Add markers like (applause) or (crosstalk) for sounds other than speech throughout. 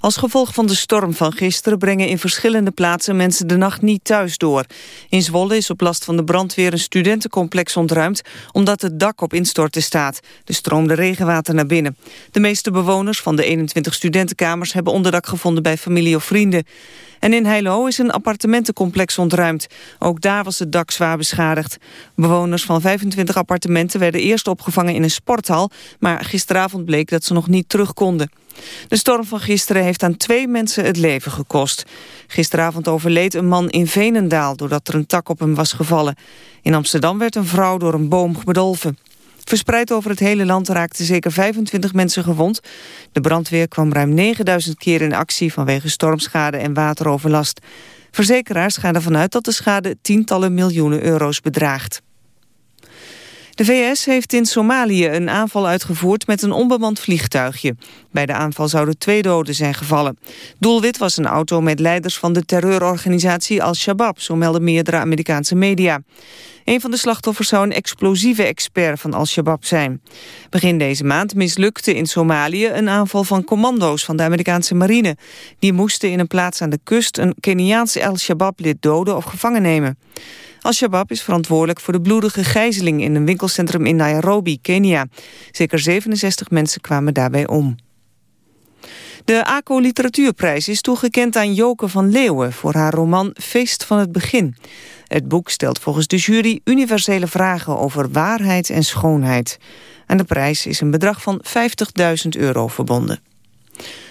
Als gevolg van de storm van gisteren brengen in verschillende plaatsen mensen de nacht niet thuis door. In Zwolle is op last van de brandweer een studentencomplex ontruimd omdat het dak op instorten staat. Er stroomde regenwater naar binnen. De meeste bewoners van de 21 studentenkamers hebben onderdak gevonden bij familie of vrienden. En in Heilo is een appartementencomplex ontruimd. Ook daar was het dak zwaar beschadigd. Bewoners van 25 appartementen werden eerst opgevangen in een sporthal... maar gisteravond bleek dat ze nog niet terug konden. De storm van gisteren heeft aan twee mensen het leven gekost. Gisteravond overleed een man in Venendaal doordat er een tak op hem was gevallen. In Amsterdam werd een vrouw door een boom bedolven. Verspreid over het hele land raakten zeker 25 mensen gewond. De brandweer kwam ruim 9000 keer in actie vanwege stormschade en wateroverlast. Verzekeraars gaan ervan uit dat de schade tientallen miljoenen euro's bedraagt. De VS heeft in Somalië een aanval uitgevoerd met een onbemand vliegtuigje. Bij de aanval zouden twee doden zijn gevallen. Doelwit was een auto met leiders van de terreurorganisatie Al-Shabaab, zo melden meerdere Amerikaanse media. Een van de slachtoffers zou een explosieve expert van Al-Shabaab zijn. Begin deze maand mislukte in Somalië een aanval van commando's van de Amerikaanse marine. Die moesten in een plaats aan de kust een Keniaanse Al-Shabaab-lid doden of gevangen nemen. Al-Shabaab is verantwoordelijk voor de bloedige gijzeling in een winkelcentrum in Nairobi, Kenia. Zeker 67 mensen kwamen daarbij om. De ACO Literatuurprijs is toegekend aan Joke van Leeuwen... voor haar roman Feest van het Begin. Het boek stelt volgens de jury universele vragen over waarheid en schoonheid. Aan de prijs is een bedrag van 50.000 euro verbonden.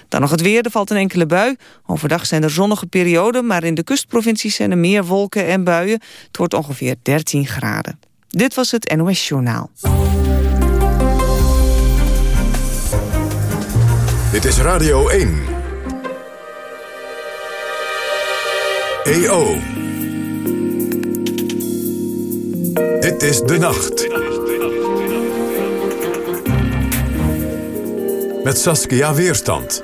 Dan nog het weer, er valt een enkele bui. Overdag zijn er zonnige perioden, maar in de kustprovincies zijn er meer wolken en buien. Het wordt ongeveer 13 graden. Dit was het NOS Journaal. Dit is Radio 1. EO. Dit is De Nacht. Met Saskia Weerstand.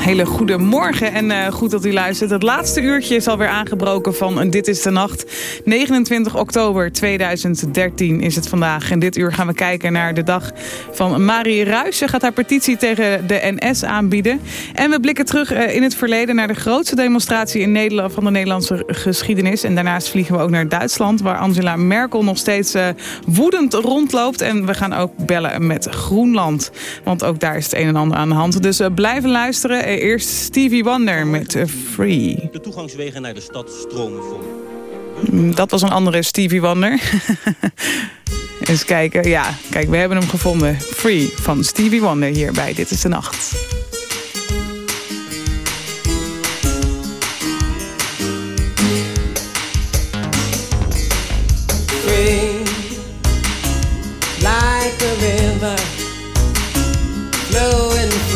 Hele goede morgen en uh, goed dat u luistert. Het laatste uurtje is alweer aangebroken van Dit is de Nacht. 29 oktober 2013 is het vandaag. En dit uur gaan we kijken naar de dag van Marie Ruijs. Ze gaat haar petitie tegen de NS aanbieden. En we blikken terug uh, in het verleden naar de grootste demonstratie in Nederland van de Nederlandse geschiedenis. En daarnaast vliegen we ook naar Duitsland, waar Angela Merkel nog steeds uh, woedend rondloopt. En we gaan ook bellen met Groenland. Want ook daar is het een en ander aan de hand. Dus blijven luisteren. Eerst Stevie Wonder met uh, Free. De toegangswegen naar de stad stromen vol. Mm, dat was een andere Stevie Wonder. (laughs) Eens kijken. Ja, kijk, we hebben hem gevonden. Free van Stevie Wonder hierbij. Dit is de nacht. Free, like a river, flowing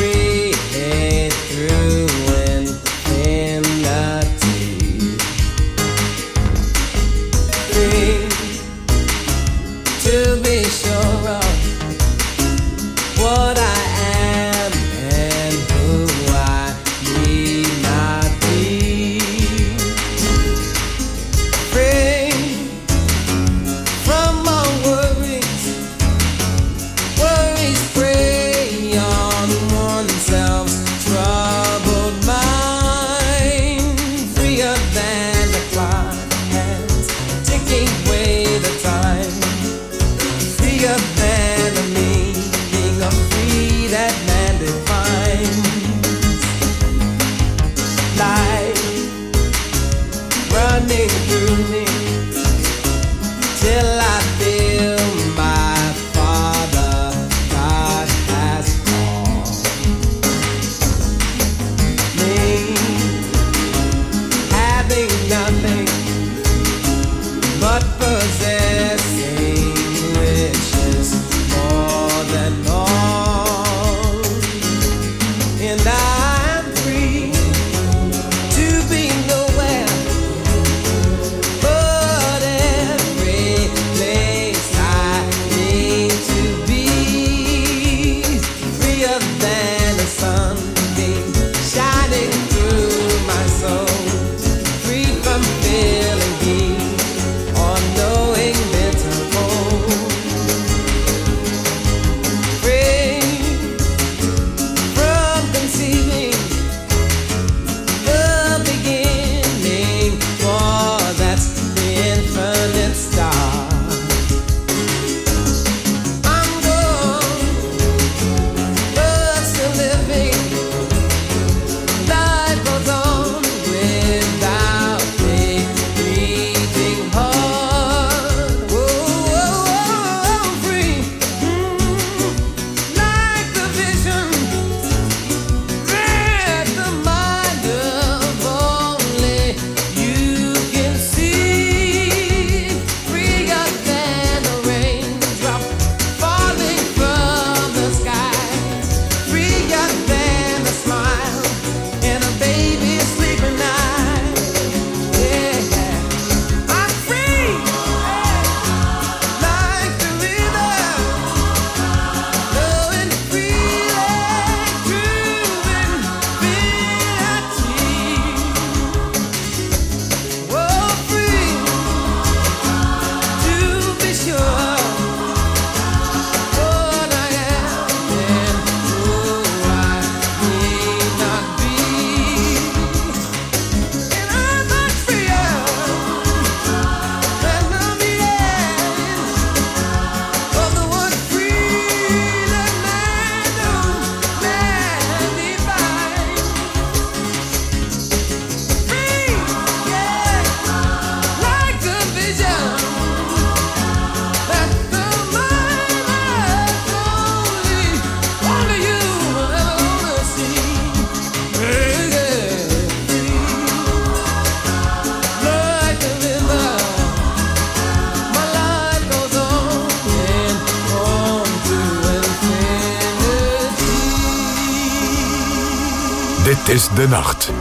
De Nacht.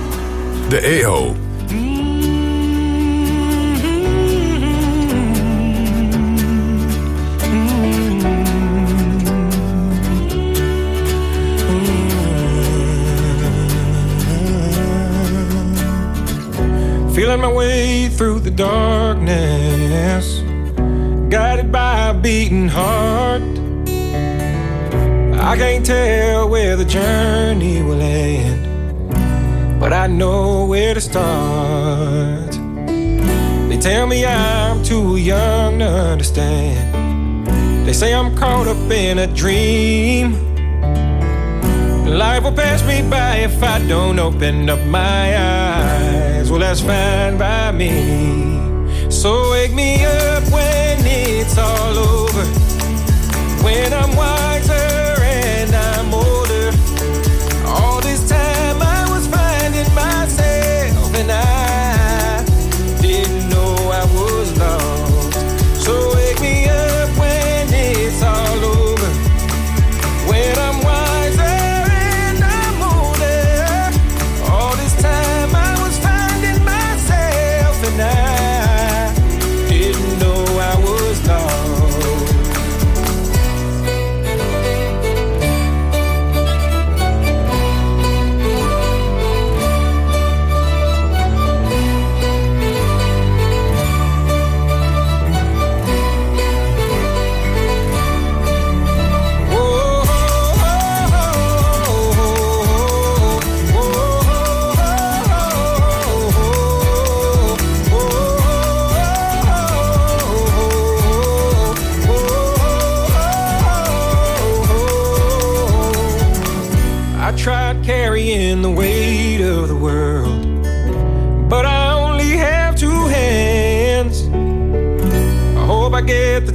De EO. Feeling my way through the darkness, guided by a beating heart. I can't tell where the journey will end, but I know where to start. They tell me I'm too young to understand. They say I'm caught up in a dream. Life will pass me by if I don't open up my eyes. Well, that's fine by me. So wake me up when it's all over. When I'm wiser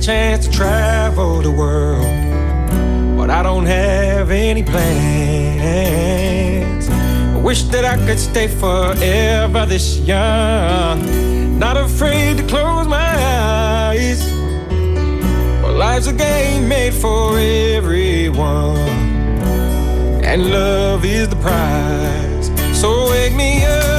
chance to travel the world, but I don't have any plans. I wish that I could stay forever this young, not afraid to close my eyes. Well, life's a game made for everyone and love is the prize. So wake me up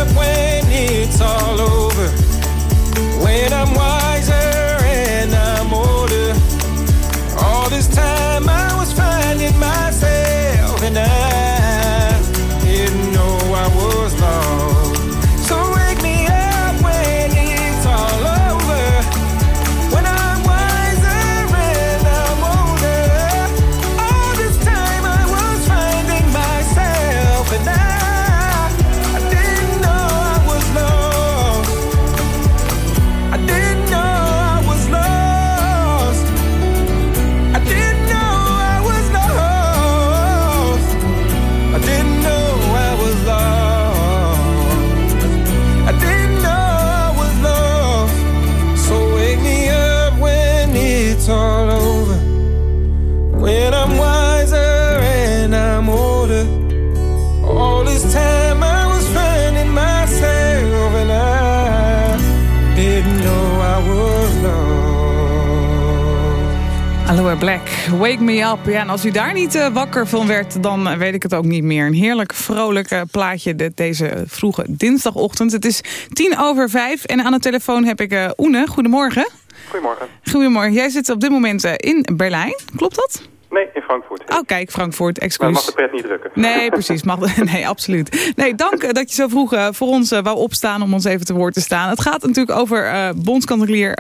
Wake Me Up. Ja, en als u daar niet eh, wakker van werd, dan weet ik het ook niet meer. Een heerlijk vrolijk eh, plaatje deze vroege dinsdagochtend. Het is tien over vijf en aan de telefoon heb ik eh Oene. Goedemorgen. Goedemorgen. Goedemorgen. Jij zit op dit moment in Berlijn, klopt dat? Nee, in Frankfurt. Oh, kijk, Frankfurt, maar excuus. mag de pret niet drukken. Nee, (laughs) precies. Mag, nee, absoluut. Nee, dank dat je zo vroeg voor ons wou opstaan om ons even te woord te staan. Het gaat natuurlijk over bondskanselier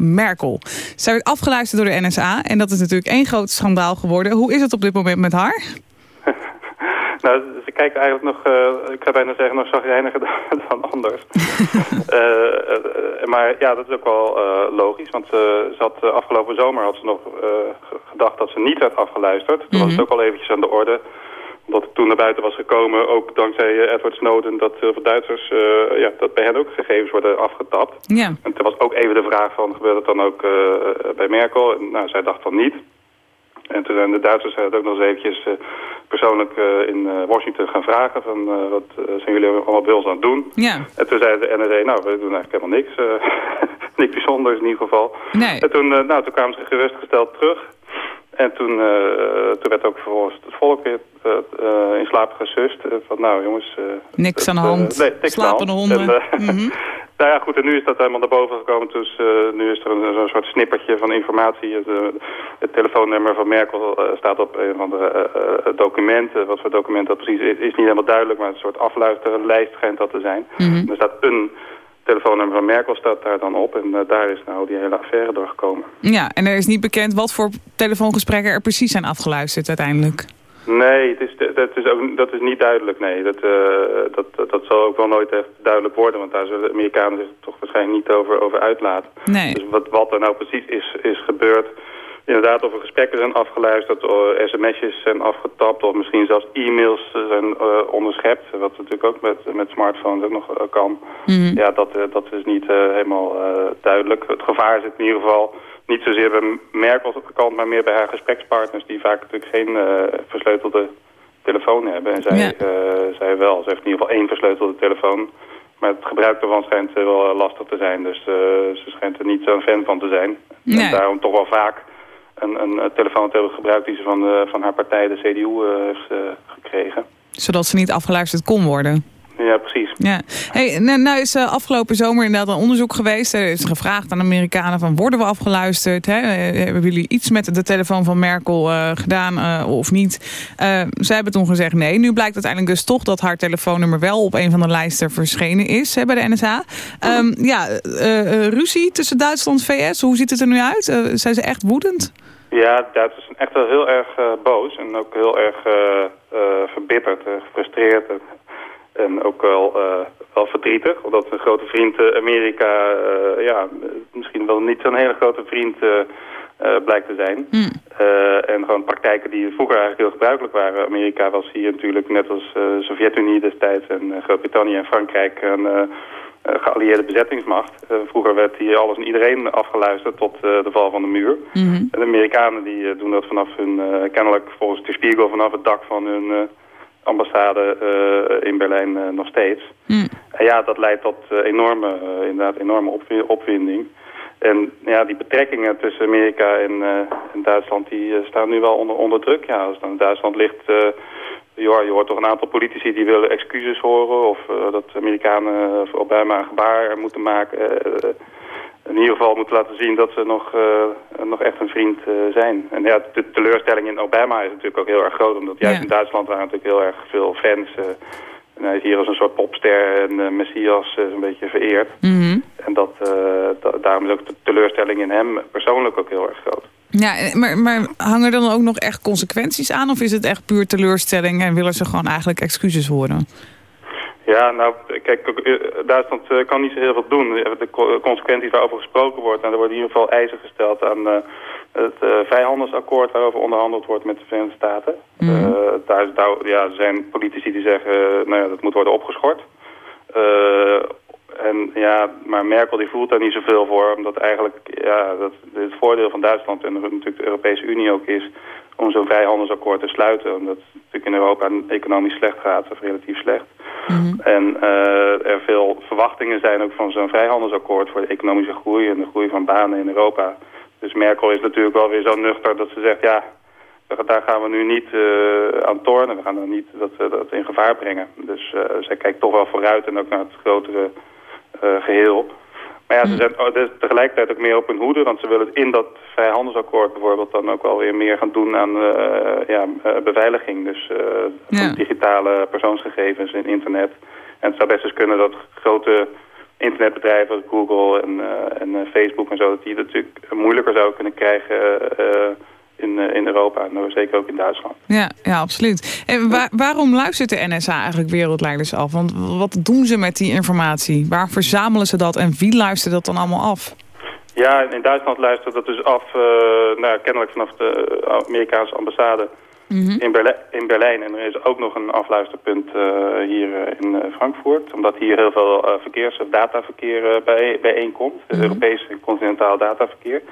Merkel. Zij werd afgeluisterd door de NSA en dat is natuurlijk één groot schandaal geworden. Hoe is het op dit moment met haar? (laughs) Nou, ze kijken eigenlijk nog, eh, ik zou bijna zeggen, nog zagrijniger (laughs) dan, dan anders. (laughs) Eh, eh, maar ja, dat is ook wel logisch, want ze ze had, afgelopen zomer had ze nog ge- gedacht dat ze niet werd afgeluisterd. Toen was het ook al eventjes aan de orde. Omdat het toen naar buiten was gekomen, ook dankzij eh, Edward Snowden, dat heel veel Duitsers, eh, ja, dat bij hen ook gegevens worden afgetapt. Ja. En toen was ook even de vraag van, gebeurt het dan ook eh, bij Merkel? En, nou, zij dacht van niet. En toen zijn de Duitsers het ook nog eens eventjes persoonlijk in Washington gaan vragen van wat zijn jullie allemaal bij ons aan het doen? Ja. En toen zei de NRA, nou we doen eigenlijk helemaal niks. (laughs) niks bijzonders in ieder geval. Nee. En toen, nou, toen kwamen ze gerustgesteld terug. En toen, toen werd ook vervolgens het volk weer uh, in slaap gesust. van nou jongens... niks aan de hand, nee, slapende honden. En, mm -hmm. nou ja goed, en nu is dat helemaal naar boven gekomen. Dus nu is er een, een soort snippertje van informatie. Het, het telefoonnummer van Merkel staat op een van de documenten. Wat voor document dat precies is, is niet helemaal duidelijk. Maar een soort afluisterlijst schijnt dat te zijn. Mm -hmm. Er staat een telefoonnummer van Merkel staat daar dan op. En uh, daar is nou die hele affaire doorgekomen. Ja, en er is niet bekend wat voor telefoongesprekken er precies zijn afgeluisterd uiteindelijk. Nee, het is, dat, is ook, dat is niet duidelijk, nee. Dat, uh, dat, dat, zal ook wel nooit echt duidelijk worden, want daar zullen de Amerikanen zich toch waarschijnlijk niet over, over uitlaten. Nee. Dus wat, wat er nou precies is, is gebeurd, inderdaad of er gesprekken zijn afgeluisterd, of sms'jes zijn afgetapt of misschien zelfs e-mails zijn uh, onderschept. Wat natuurlijk ook met, met smartphones ook nog uh, kan. Mm. Ja, dat, uh, dat is niet helemaal duidelijk. Het gevaar zit in ieder geval niet zozeer bij Merkel op de kant, maar meer bij haar gesprekspartners die vaak natuurlijk geen versleutelde telefoon hebben. En zij, ja. zij wel. Ze heeft in ieder geval één versleutelde telefoon. Maar het gebruik daarvan schijnt wel lastig te zijn. Dus ze schijnt er niet zo'n fan van te zijn. Nee. En daarom toch wel vaak een, een telefoon te hebben gebruikt die ze van, de, van haar partij, de CDU, uh, heeft uh, gekregen. Zodat ze niet afgeluisterd kon worden? Ja, precies. Ja. Hey, nou, nou is uh, afgelopen zomer inderdaad een onderzoek geweest. Er is gevraagd aan de Amerikanen van worden we afgeluisterd? Hè? Hebben jullie iets met de telefoon van Merkel uh, gedaan uh, of niet? zij hebben toen gezegd nee. Nu blijkt uiteindelijk dus toch dat haar telefoonnummer wel op een van de lijsten verschenen is hè, bij de NSA. Um, ja, ruzie tussen Duitsland en VS, hoe ziet het er nu uit? zijn ze echt woedend? Ja, Duitsers zijn echt wel heel erg boos en ook heel erg verbitterd, gefrustreerd en ook wel, uh, wel verdrietig, omdat een grote vriend uh, Amerika uh, ja, misschien wel niet zo'n hele grote vriend blijkt te zijn. Mm. en gewoon praktijken die vroeger eigenlijk heel gebruikelijk waren. Amerika was hier natuurlijk net als de Sovjet-Unie destijds en Groot-Brittannië en Frankrijk een geallieerde bezettingsmacht. vroeger werd hier alles en iedereen afgeluisterd tot de val van de muur. Mm -hmm. En de Amerikanen die doen dat vanaf hun, kennelijk volgens de Spiegel, vanaf het dak van hun ambassade uh, in Berlijn uh, nog steeds. Mm. En ja, dat leidt tot uh, enorme, inderdaad enorme opwinding. En ja, die betrekkingen tussen Amerika en, en Duitsland die staan nu wel onder, onder druk. Ja, als aan Duitsland ligt, ja, je hoort toch een aantal politici die willen excuses horen... of dat Amerikanen voor Obama een gebaar moeten maken in ieder geval moeten laten zien dat ze nog, uh, nog echt een vriend uh, zijn. En ja, de teleurstelling in Obama is natuurlijk ook heel erg groot. Omdat juist Ja. in Duitsland waren natuurlijk heel erg veel fans. uh, en hij is hier als een soort popster en messias een beetje vereerd. Mhm. En dat, da daarom is ook de teleurstelling in hem persoonlijk ook heel erg groot. Ja, maar, maar hangen er dan ook nog echt consequenties aan? Of is het echt puur teleurstelling en willen ze gewoon eigenlijk excuses horen? Ja, nou, kijk, Duitsland uh, kan niet zo heel veel doen. De consequenties waarover gesproken wordt, en er worden in ieder geval eisen gesteld aan het vrijhandelsakkoord waarover onderhandeld wordt met de Verenigde Staten. Mm. daar, daar ja, zijn politici die zeggen, nou ja, dat moet worden opgeschort. en ja, maar Merkel die voelt daar niet zoveel voor, omdat eigenlijk ja, dat het voordeel van Duitsland en natuurlijk de Europese Unie ook is om zo'n vrijhandelsakkoord te sluiten. Omdat het natuurlijk in Europa economisch slecht gaat, of relatief slecht. Mm -hmm. En uh, er veel verwachtingen zijn ook van zo'n vrijhandelsakkoord voor de economische groei en de groei van banen in Europa. Dus Merkel is natuurlijk wel weer zo nuchter dat ze zegt, ja, daar gaan we nu niet uh, aan tornen. We gaan dan niet dat, uh, dat in gevaar brengen. Dus zij kijkt toch wel vooruit en ook naar het grotere geheel. Maar ja, ze zijn dus tegelijkertijd ook meer op hun hoede, want ze willen in dat vrijhandelsakkoord bijvoorbeeld dan ook wel weer meer gaan doen aan uh, ja, uh, beveiliging. Dus uh, ja. digitale persoonsgegevens in internet. En het zou best eens kunnen dat grote internetbedrijven als Google en, en Facebook en zo, dat die natuurlijk moeilijker zouden kunnen krijgen in, in Europa. En zeker ook in Duitsland. Ja, ja absoluut. En waar, waarom luistert de NSA eigenlijk wereldleiders af? Want wat doen ze met die informatie? Waar verzamelen ze dat en wie luistert dat dan allemaal af? Ja, in Duitsland luistert dat dus af, uh, nou, kennelijk vanaf de Amerikaanse ambassade mm -hmm. in, Berlijn, in, Berlijn. En er is ook nog een afluisterpunt uh, hier in uh, Frankfurt. Omdat hier heel veel verkeers- of dataverkeer bij, bijeenkomt. Mm -hmm. Europees en continentaal dataverkeer.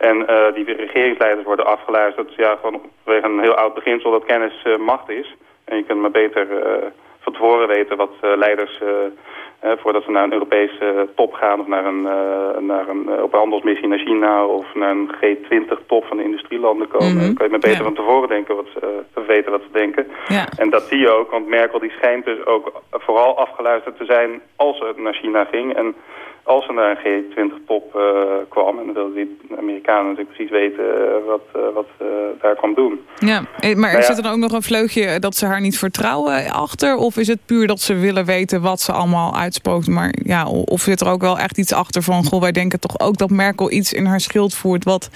En uh, die regeringsleiders worden afgeluisterd. Ja, gewoon vanwege een heel oud beginsel dat kennis uh, macht is. En je kunt maar beter uh, van tevoren weten wat leiders Eh, voordat ze naar een Europese top gaan of naar een, eh, naar een, eh, op een handelsmissie naar China of naar een G20-top van de industrielanden komen. Dan kan je maar beter Ja. van tevoren denken wat ze, te weten wat ze denken. Ja. En dat zie je ook, want Merkel die schijnt dus ook vooral afgeluisterd te zijn als ze naar China ging. En als ze naar een G20-top eh, kwam, en dan wilden die Amerikanen natuurlijk precies weten eh, wat, eh, wat ze daar kwam doen. Ja, maar Nou ja. zit er dan ook nog een vleugje dat ze haar niet vertrouwen achter? Of is het puur dat ze willen weten wat ze allemaal uitspookt? Maar ja, of zit er ook wel echt iets achter van... goh, wij denken toch ook dat Merkel iets in haar schild voert... wat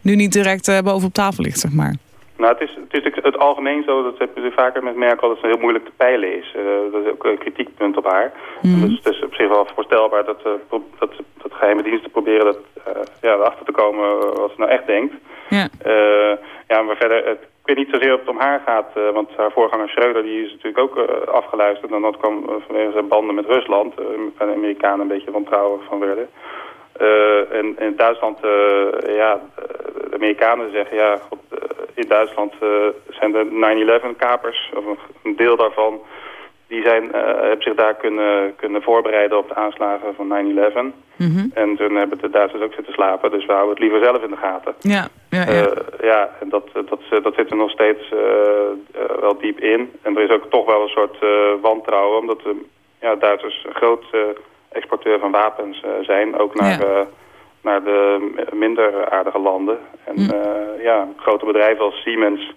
nu niet direct boven op tafel ligt, zeg maar. Nou, het is, het is het algemeen zo, dat hebben ze vaker met Merkel, dat ze heel moeilijk te peilen is. Eh, dat is ook een kritiekpunt op haar. Dus het is op zich wel voorstelbaar dat, pro- dat, dat geheime diensten proberen dat, eh, ja, erachter te komen wat ze nou echt denkt. Ja, ja, maar verder, het, ik weet niet zozeer of het om haar gaat, want haar voorganger Schreuder die is natuurlijk ook afgeluisterd. En dat kwam vanwege zijn banden met Rusland, waar de Amerikanen een beetje wantrouwig van werden. Eh, en in Duitsland, eh, ja, eh, de Amerikanen zeggen, ja, god, in Duitsland zijn de 9-11-kapers, of een- deel daarvan, die zijn, eh, hebben zich daar kunnen, kunnen voorbereiden op de aanslagen van 9-11. Mhm. En toen hebben de Duitsers ook zitten slapen, dus we houden het liever zelf in de gaten. ja, ja, ja. Ja, en dat, dat, dat zit er nog steeds wel diep in. En er is ook toch wel een soort wantrouwen, omdat de ja, Duitsers een groot exporteur van wapens eh, zijn. Ook naar, Ja. eh, naar de minder aardige landen. En Hm. eh, ja, grote bedrijven als Siemens,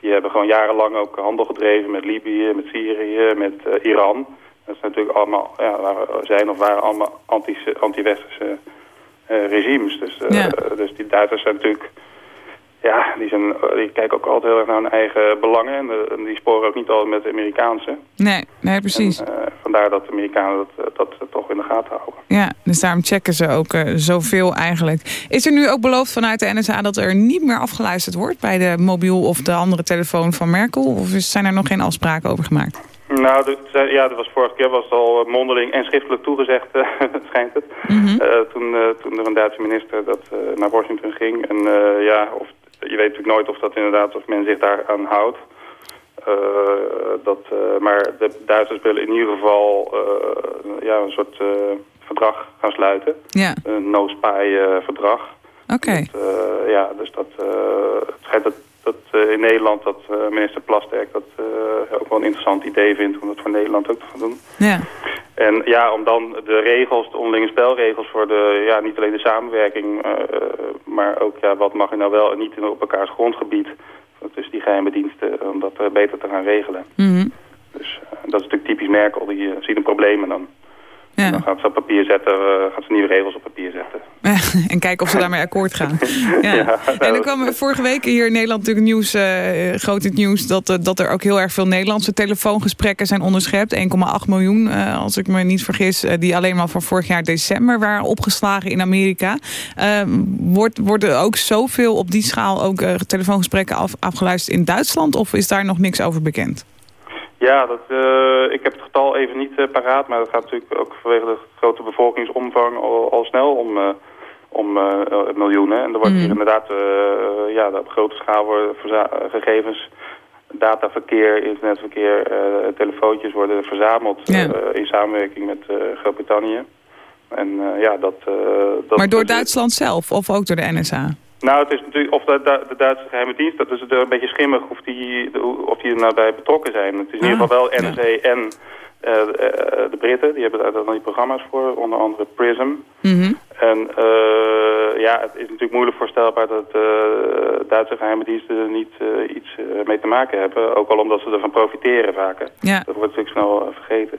die hebben gewoon jarenlang ook handel gedreven met Libië, met Syrië, met Iran. Dat is natuurlijk allemaal, ja, zijn of waren allemaal anti- anti-westerse eh, regimes. Dus, Ja. dus die Duitsers zijn natuurlijk... Ja, die, zijn, die kijken ook altijd heel erg naar hun eigen belangen. En, de- en die sporen ook niet altijd met de Amerikaanse. Nee, nee, precies. En, vandaar dat de Amerikanen dat, dat eh, toch de gaten houden. Ja, dus daarom checken ze ook eh, zoveel eigenlijk. Is er nu ook beloofd vanuit de NSA dat er niet meer afgeluisterd wordt... bij de mobiel of de andere telefoon van Merkel? Of is- zijn er nog geen afspraken over gemaakt? Nou, de- ja, dat was vorige keer was het al eh, mondeling en schriftelijk toegezegd, eh, (laughs) schijnt het. Eh, toen, eh, toen er een Duitse minister dat, naar Washington ging. En ja, of, je weet natuurlijk nooit of dat inderdaad, of men zich daaraan houdt. Eh, dat, eh, maar de Duitsers willen in ieder geval eh, ja, een soort verdrag gaan sluiten. Ja, Een no-spy-verdrag. oké. Ja, dus dat, het schijnt dat, dat in Nederland dat minister Plasterk dat ook wel een interessant idee vindt om dat voor Nederland ook te gaan doen. Ja, En ja, om dan de regels, de onderlinge spelregels voor de, ja, niet alleen de samenwerking, maar ook ja, wat mag je nou wel en niet op elkaars grondgebied, tussen die geheime diensten, om dat eh, beter te gaan regelen. mhm. Dus eh, dat is natuurlijk typisch Merkel, die eh, ziet een probleem en dan, ja. dan gaat ze op papier zetten, eh, gaat ze nieuwe regels op papier zetten. (laughs) en kijken of ze daarmee akkoord gaan. (laughs) Ja. Ja, en nou, er kwam vorige week hier in Nederland natuurlijk nieuws, eh, groot het nieuws... Dat, eh, dat er ook heel erg veel Nederlandse telefoongesprekken zijn onderschept. 1,8 miljoen, als ik me niet vergis... die alleen maar van vorig jaar december waren opgeslagen in Amerika. Eh, wordt, worden ook zoveel op die schaal ook telefoongesprekken af, afgeluisterd in Duitsland? Of is daar nog niks over bekend? Ja, dat, eh, ik heb het getal even niet eh, paraat, maar dat gaat natuurlijk ook vanwege de grote bevolkingsomvang al, al snel om, eh, om miljoenen. En er wordt hier inderdaad ja, op grote schaal gegevens, dataverkeer, internetverkeer, telefoontjes worden verzameld Ja. in samenwerking met Groot-Brittannië. En ja, dat... dat Maar door Duitsland zelf of ook door de NSA? Nou, het is natuurlijk, of de, de, de Duitse geheime dienst, dat is het een beetje schimmig of die, de- of die er nou bij betrokken zijn. Het is in Ah, ieder geval wel ja. NSA en eh, eh, de Britten, die hebben daar dan die programma's voor, onder andere PRISM. Mhm. En eh, ja, het is natuurlijk moeilijk voorstelbaar dat eh, Duitse geheime diensten er niet iets mee te maken hebben. Ook al omdat ze ervan profiteren vaker. Ja. Dat wordt natuurlijk snel vergeten.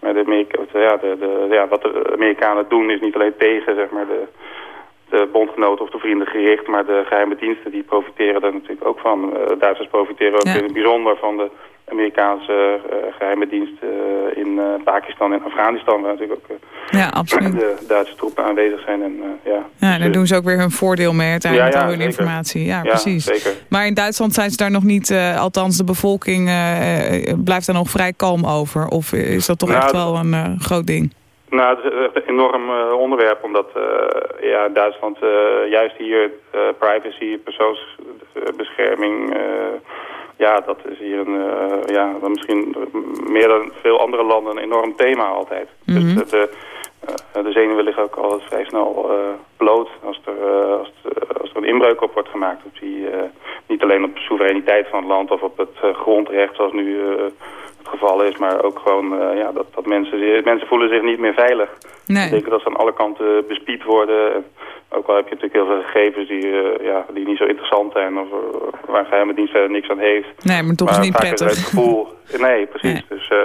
Maar de Amerika ja, de, de, ja, wat de Amerikanen doen is niet alleen tegen zeg maar, de, de bondgenoten of de vrienden gericht, maar de geheime diensten die profiteren daar natuurlijk ook van. Eh, Duitsers profiteren ook Ja. in het bijzonder van de Amerikaanse eh, geheime dienst eh, in Pakistan en Afghanistan, waar natuurlijk ook Ja, absoluut. de Duitse troepen aanwezig zijn. En, ja, Ja, Dus, daar eh, doen ze ook weer hun voordeel mee uiteindelijk Ja, ja, met al hun zeker. informatie. Ja, precies. zeker. Maar in Duitsland zijn ze daar nog niet, althans de bevolking blijft daar nog vrij kalm over. Of is dat toch Nou, echt wel een groot ding? Nou, het is echt een enorm eh, onderwerp, omdat eh, ja, in Duitsland eh, juist hier eh, privacy, persoonsbescherming, eh, ja, dat is hier een, eh, ja, dan misschien meer dan veel andere landen een enorm thema altijd. Dus Mhm. de, eh, de zenuwen liggen ook altijd vrij snel eh, bloot als er, eh, als, er een inbreuk op wordt gemaakt. Op die, eh, niet alleen op de soevereiniteit van het land of op het eh, grondrecht zoals nu eh, het geval is, maar ook gewoon eh, ja, dat, dat mensen, mensen voelen zich niet meer veilig. Nee. denken dat ze aan alle kanten bespied worden. En ook al heb je natuurlijk heel veel gegevens die, eh, ja, die niet zo interessant zijn of eh, waar een geheime dienst verder niks aan heeft. Nee, maar toch is het niet is prettig. het gevoel... (laughs) Nee, precies. Nee. Dus eh,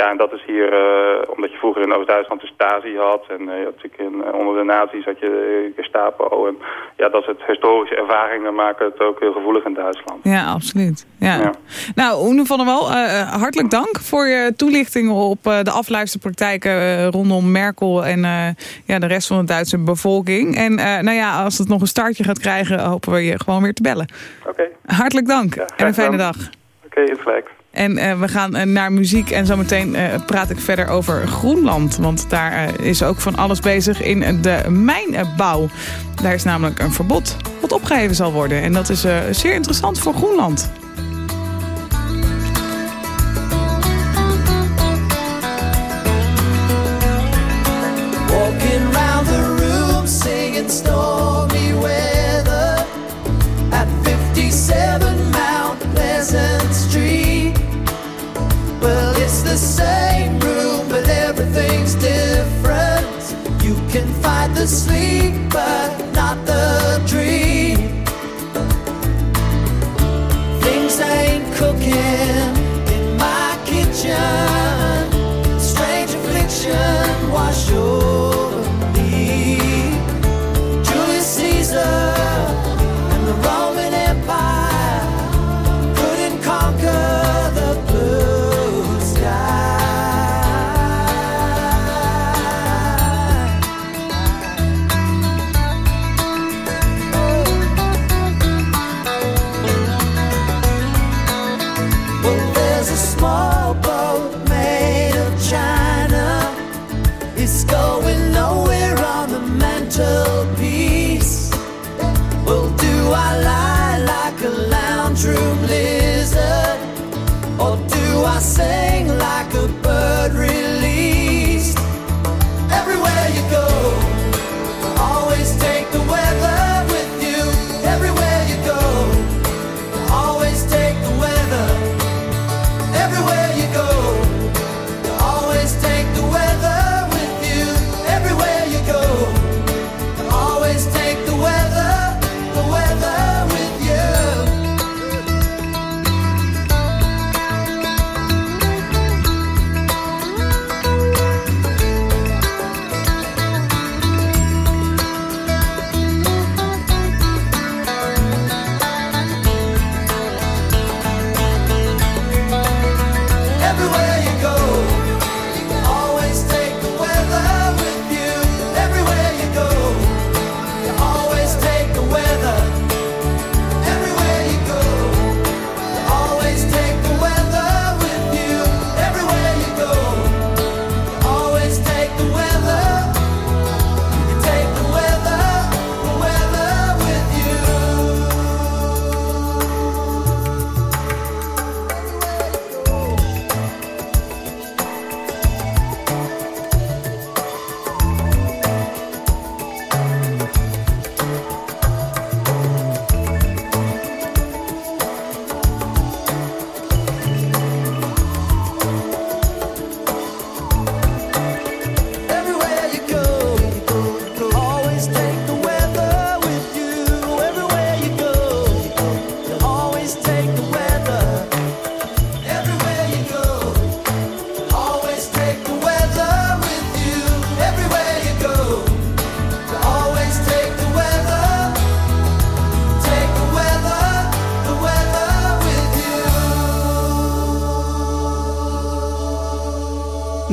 ja, en dat is hier, eh, omdat je vroeger in Oost-Duitsland de Stasi had. En eh, je had natuurlijk in, eh, onder de nazi's had je Gestapo. En ja, dat soort historische ervaringen maken het ook heel gevoelig in Duitsland. Ja, absoluut. Ja. Ja. Nou, Oene van der Wal, eh, hartelijk dank voor je toelichting op eh, de afluisterpraktijken eh, rondom Merkel en eh, ja, de rest van de Duitse bevolking. En eh, nou ja, als het nog een startje gaat krijgen, hopen we je gewoon weer te bellen. Oké, Hartelijk dank Ja, en een fijne dag. oké, in gelijk. En eh, we gaan eh, naar muziek en zometeen eh praat ik verder over Groenland. Want daar is ook van alles bezig in de mijnbouw. Daar is namelijk een verbod wat opgeheven zal worden. En dat is zeer interessant voor Groenland. Walking round the room singing the same room, but everything's different. You can fight the sleep, but not the dream. Things ain't cooking you go,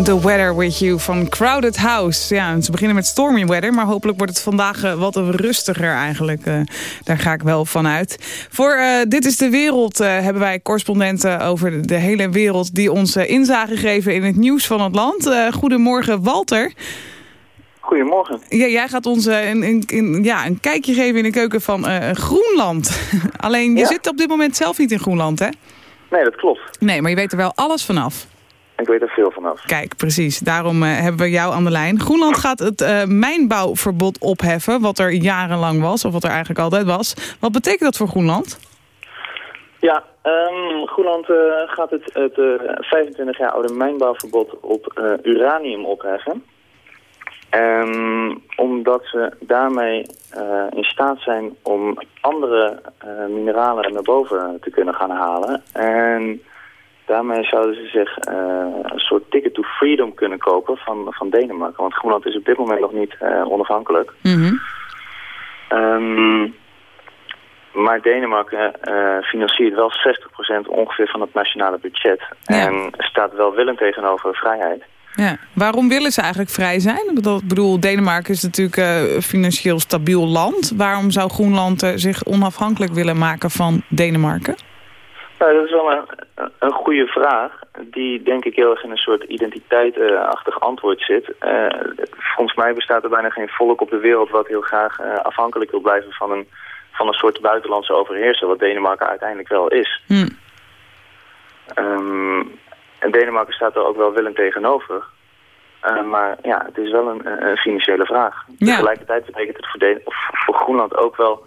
The Weather With You van Crowded House. Ja, ze beginnen met stormy weather, maar hopelijk wordt het vandaag eh, wat rustiger eigenlijk. Eh, daar ga ik wel van uit. Voor eh, Dit is de Wereld hebben wij correspondenten over de, hele wereld... die ons inzage geven in het nieuws van het land. Goedemorgen, Walter. Goedemorgen. Ja, jij gaat ons een, een, een- ja, een kijkje geven in de keuken van Groenland. (laughs) Alleen, je Ja. zit op dit moment zelf niet in Groenland, hè? Nee, dat klopt. Nee, maar je weet er wel alles vanaf. Ik weet er veel vanaf. Kijk, precies. Daarom eh, hebben we jou aan de lijn. Groenland gaat het eh, mijnbouwverbod opheffen, wat er jarenlang was, of wat er eigenlijk altijd was. Wat betekent dat voor Groenland? Ja, ehm, Groenland eh, gaat het, het eh, 25 jaar oude mijnbouwverbod op uranium opheffen. Ehm, omdat ze daarmee in staat zijn om andere mineralen naar boven te kunnen gaan halen. En daarmee zouden ze zich eh, een soort ticket to freedom kunnen kopen van, van Denemarken. Want Groenland is op dit moment nog niet eh, onafhankelijk. Ehm, maar Denemarken eh, financiert wel 60% ongeveer van het nationale budget. En staat welwillend tegenover vrijheid. Ja. Waarom willen ze eigenlijk vrij zijn? Ik bedoel- Denemarken is natuurlijk een financieel stabiel land. Waarom zou Groenland zich onafhankelijk willen maken van Denemarken? Nou, dat is wel een, een goede vraag. Die denk ik heel erg in een soort identiteitachtig antwoord zit. Eh, volgens mij bestaat er bijna geen volk op de wereld wat heel graag eh, afhankelijk wil blijven van een, van een soort buitenlandse overheerser. Wat Denemarken uiteindelijk wel is. Hm. Ehm, en Denemarken staat er ook wel willend tegenover. Eh, maar ja, het is wel een, een financiële vraag. Tegelijkertijd betekent het voor, Den- of voor Groenland ook wel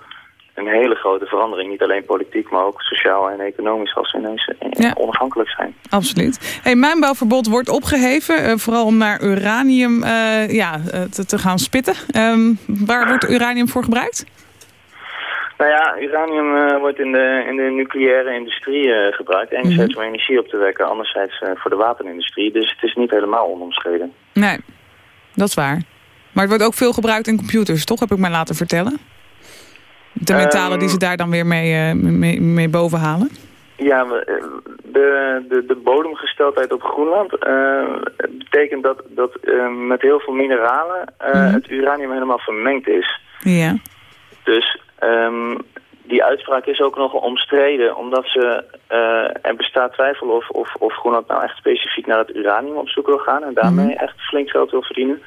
een hele grote verandering. Niet alleen politiek, maar ook sociaal en economisch als ze ineens eh, onafhankelijk zijn. Absoluut. Hey, mijnbouwverbod wordt opgeheven, eh, vooral om naar uranium eh, ja, te, te gaan spitten. Ehm, waar wordt uranium voor gebruikt? Nou ja, uranium wordt in de, in de nucleaire industrie gebruikt. Enerzijds om energie op te wekken, anderzijds voor de wapenindustrie. Dus het is niet helemaal onomstreden. Nee, dat is waar. Maar het wordt ook veel gebruikt in computers, toch? Heb ik mij laten vertellen. De metalen die ze daar dan weer mee, eh, mee, mee boven halen. Ja, eh, de, de, de bodemgesteldheid op Groenland eh, betekent dat, dat met heel veel mineralen eh, het uranium helemaal vermengd is. Ja. Dus ehm, die uitspraak is ook nog omstreden, omdat ze, er bestaat twijfel of, of, of Groenland nou echt specifiek naar het uranium op zoek wil gaan en daarmee echt flink geld wil verdienen.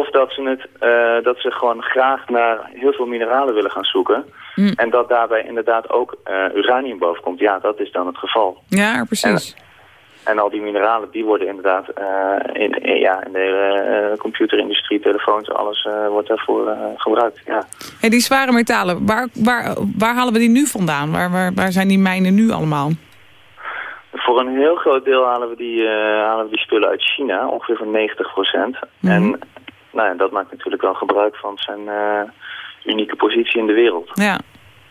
Of dat ze, het, eh, dat ze gewoon graag naar heel veel mineralen willen gaan zoeken. En dat daarbij inderdaad ook eh, uranium boven komt. Ja, dat is dan het geval. Ja, precies. En al die mineralen, die worden inderdaad eh, in, in- ja, in de hele computerindustrie, telefoons, alles wordt daarvoor gebruikt. Ja. Hey, die zware metalen, waar, waar, waar halen we die nu vandaan? Waar, waar, waar zijn die mijnen nu allemaal? Voor een heel groot deel halen we die, halen we die spullen uit China, ongeveer voor 90 procent. En nou ja, dat maakt natuurlijk wel gebruik van zijn eh, unieke positie in de wereld. Ja.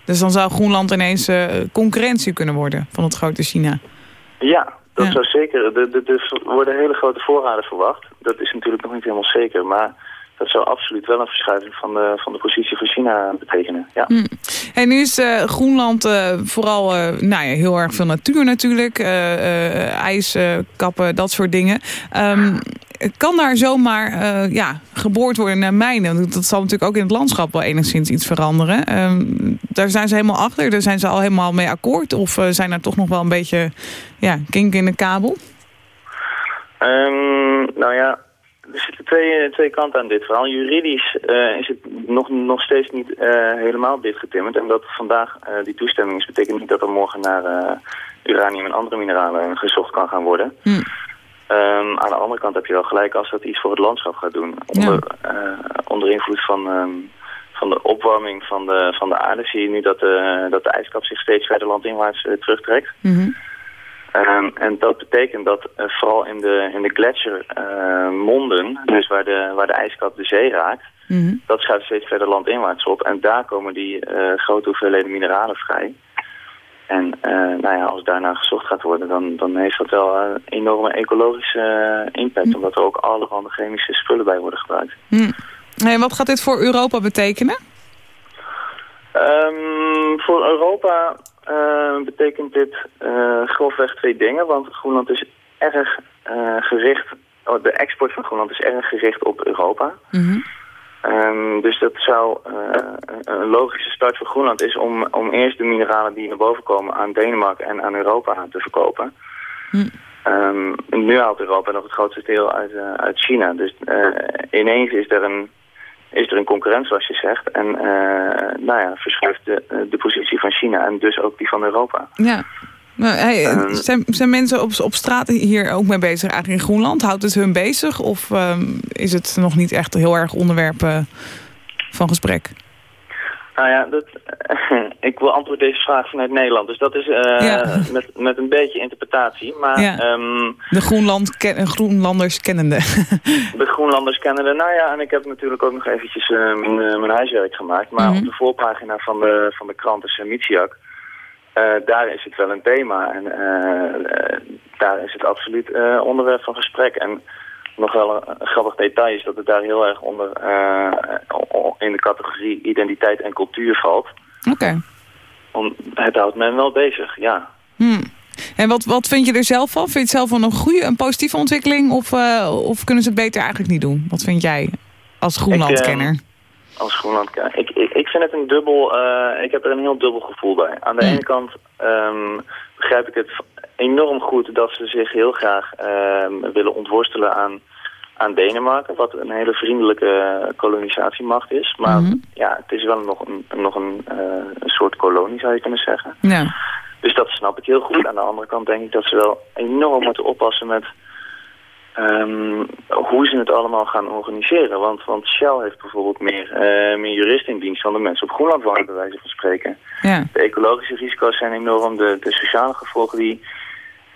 Dus dan zou Groenland ineens eh, concurrentie kunnen worden van het grote China. Ja, dat zou zeker. Er de, de, worden hele grote voorraden verwacht. Dat is natuurlijk nog niet helemaal zeker, maar dat zou absoluut wel een verschuiving van de, van de positie van China betekenen. Ja. Hm. En nu is eh, Groenland vooral nou ja, heel erg veel natuur natuurlijk. ijskappen, dat soort dingen. Ehm, kan daar zomaar eh, ja, geboord worden naar mijnen? Dat zal natuurlijk ook in het landschap wel enigszins iets veranderen. Ehm, daar zijn ze helemaal achter. Daar zijn ze al helemaal mee akkoord. Of eh, zijn er toch nog wel een beetje ja, kink in de kabel? Ehm, nou ja, er zitten twee, twee kanten aan dit verhaal. Juridisch eh, is het nog, nog steeds niet eh, helemaal dichtgetimmerd. En dat vandaag eh, die toestemming is, betekent niet dat er morgen naar eh, uranium en andere mineralen gezocht kan gaan worden. Ehm, aan de andere kant heb je wel gelijk als dat iets voor het landschap gaat doen. Onder, eh, onder invloed van, ehm, van de opwarming van de, van de aarde zie je nu dat de, dat de ijskap zich steeds verder landinwaarts eh, terugtrekt. Ehm, en dat betekent dat eh, vooral in de, in de gletsjermonden, dus waar de, waar de ijskap de zee raakt, dat schuift steeds verder landinwaarts op. En daar komen die eh, grote hoeveelheden mineralen vrij. En eh, nou ja, als daarna gezocht gaat worden, dan, dan heeft dat wel een enorme ecologische eh, impact. Omdat er ook allerhande chemische spullen bij worden gebruikt. Hm. En wat gaat dit voor Europa betekenen? Ehm, voor Europa eh, betekent dit eh, grofweg twee dingen. Want Groenland is erg eh, gericht, oh, de export van Groenland is erg gericht op Europa. Ehm, dus dat zou eh, een- logische start voor Groenland is om, om eerst de mineralen die naar boven komen aan Denemarken en aan Europa te verkopen. Ehm, nu haalt Europa nog het grootste deel uit, eh, uit China. Dus eh, ineens is er een is er een concurrentie, zoals je zegt. En nou ja, verschuift de, de positie van China en dus ook die van Europa. Ja. Hey, um, zijn, zijn mensen op, op straat hier ook mee bezig eigenlijk in Groenland? Houdt het hun bezig of um, is het nog niet echt heel erg onderwerp uh, van gesprek? Nou ja, dat, (laughs) ik wil antwoorden deze vraag vanuit Nederland. Dus dat is uh, ja. met, met een beetje interpretatie. Maar, ja. um, de Groenland ken, Groenlanders kennende. (laughs) de Groenlanders kennende. Nou ja, en ik heb natuurlijk ook nog eventjes uh, mijn, mijn, huiswerk gemaakt. Maar mm -hmm. op de voorpagina van de, van de krant is Mitsiak. Daar is het wel een thema. En daar is het absoluut onderwerp van gesprek. En nog wel een, een, grappig detail is dat het daar heel erg onder in de categorie identiteit en cultuur valt. Oké. Okay. Het houdt men wel bezig, ja. Hmm. En wat, wat vind je er zelf van? Vind je het zelf van een goede, een positieve ontwikkeling? Of, uh, of kunnen ze het beter eigenlijk niet doen? Wat vind jij als Groenlandkenner? Als Groenlandkenner? Ik, ik, ik vind het een dubbel... Uh, ik heb er een heel dubbel gevoel bij. Aan de hmm. ene kant um, begrijp ik het enorm goed dat ze zich heel graag uh, willen ontworstelen aan, aan Denemarken. Wat een hele vriendelijke kolonisatiemacht is. Maar mm -hmm. ja, het is wel nog een, nog een, uh, een soort kolonie zou je kunnen zeggen. Ja. Dus dat snap ik heel goed. Aan de andere kant denk ik dat ze wel enorm moeten oppassen met um, hoe ze het allemaal gaan organiseren. Want, want Shell heeft bijvoorbeeld meer, uh, meer juristen in dienst dan de mensen op Groenland wonen, bij wijze van spreken. Ja. De ecologische risico's zijn enorm, de, de sociale gevolgen die,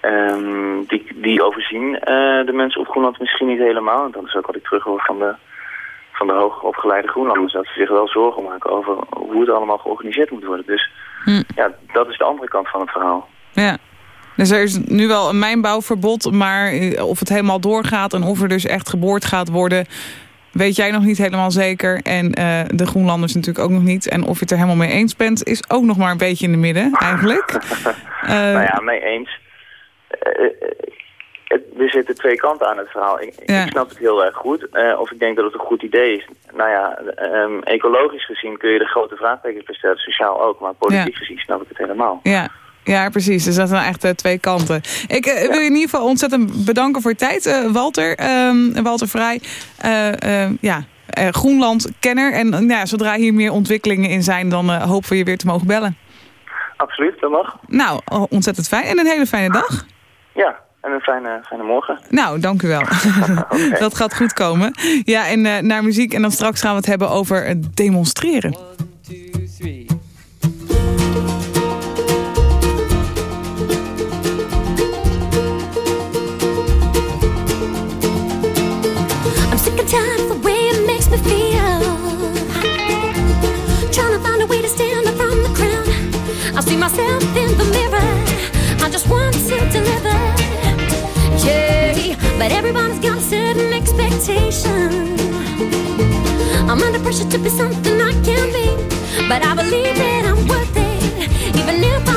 um, die, die overzien uh, de mensen op Groenland misschien niet helemaal. En dat is ook wat ik terughoor van de, van de hoogopgeleide Groenlanders, dat ze zich wel zorgen maken over hoe het allemaal georganiseerd moet worden. Dus hm. ja, dat is de andere kant van het verhaal. Ja. Dus er is nu wel een mijnbouwverbod, maar of het helemaal doorgaat en of er dus echt geboord gaat worden, weet jij nog niet helemaal zeker. En uh, de Groenlanders natuurlijk ook nog niet. En of je het er helemaal mee eens bent, is ook nog maar een beetje in de midden, eigenlijk. uh, (laughs) nou ja, mee eens. Uh, er zitten twee kanten aan het verhaal. Ik, ja. ik snap het heel erg goed. of ik denk dat het een goed idee is. Nou ja, um, ecologisch gezien kun je de grote vraagtekens stellen. Sociaal ook, maar politiek ja. gezien snap ik het helemaal. Ja. Ja, precies. Dus dat zijn echt uh, twee kanten. Ik uh, ja. wil je in ieder geval ontzettend bedanken voor je tijd, uh, Walter. Um, Walter Vrij. ja, Groenland-kenner. En nou ja, zodra hier meer ontwikkelingen in zijn, dan hopen we je weer te mogen bellen. Absoluut, dat mag. Nou, ontzettend fijn. En een hele fijne dag. Ja, en een fijne, fijne morgen. Nou, dank u wel. okay. (laughs) (laughs) Dat gaat goed komen. Ja, en naar muziek. En dan straks gaan we het hebben over demonstreren. One, I see myself in the mirror. I just want to deliver. Yeah, but everybody's got a certain expectation. I'm under pressure to be something I can be. But I believe that I'm worth it. Even if I'm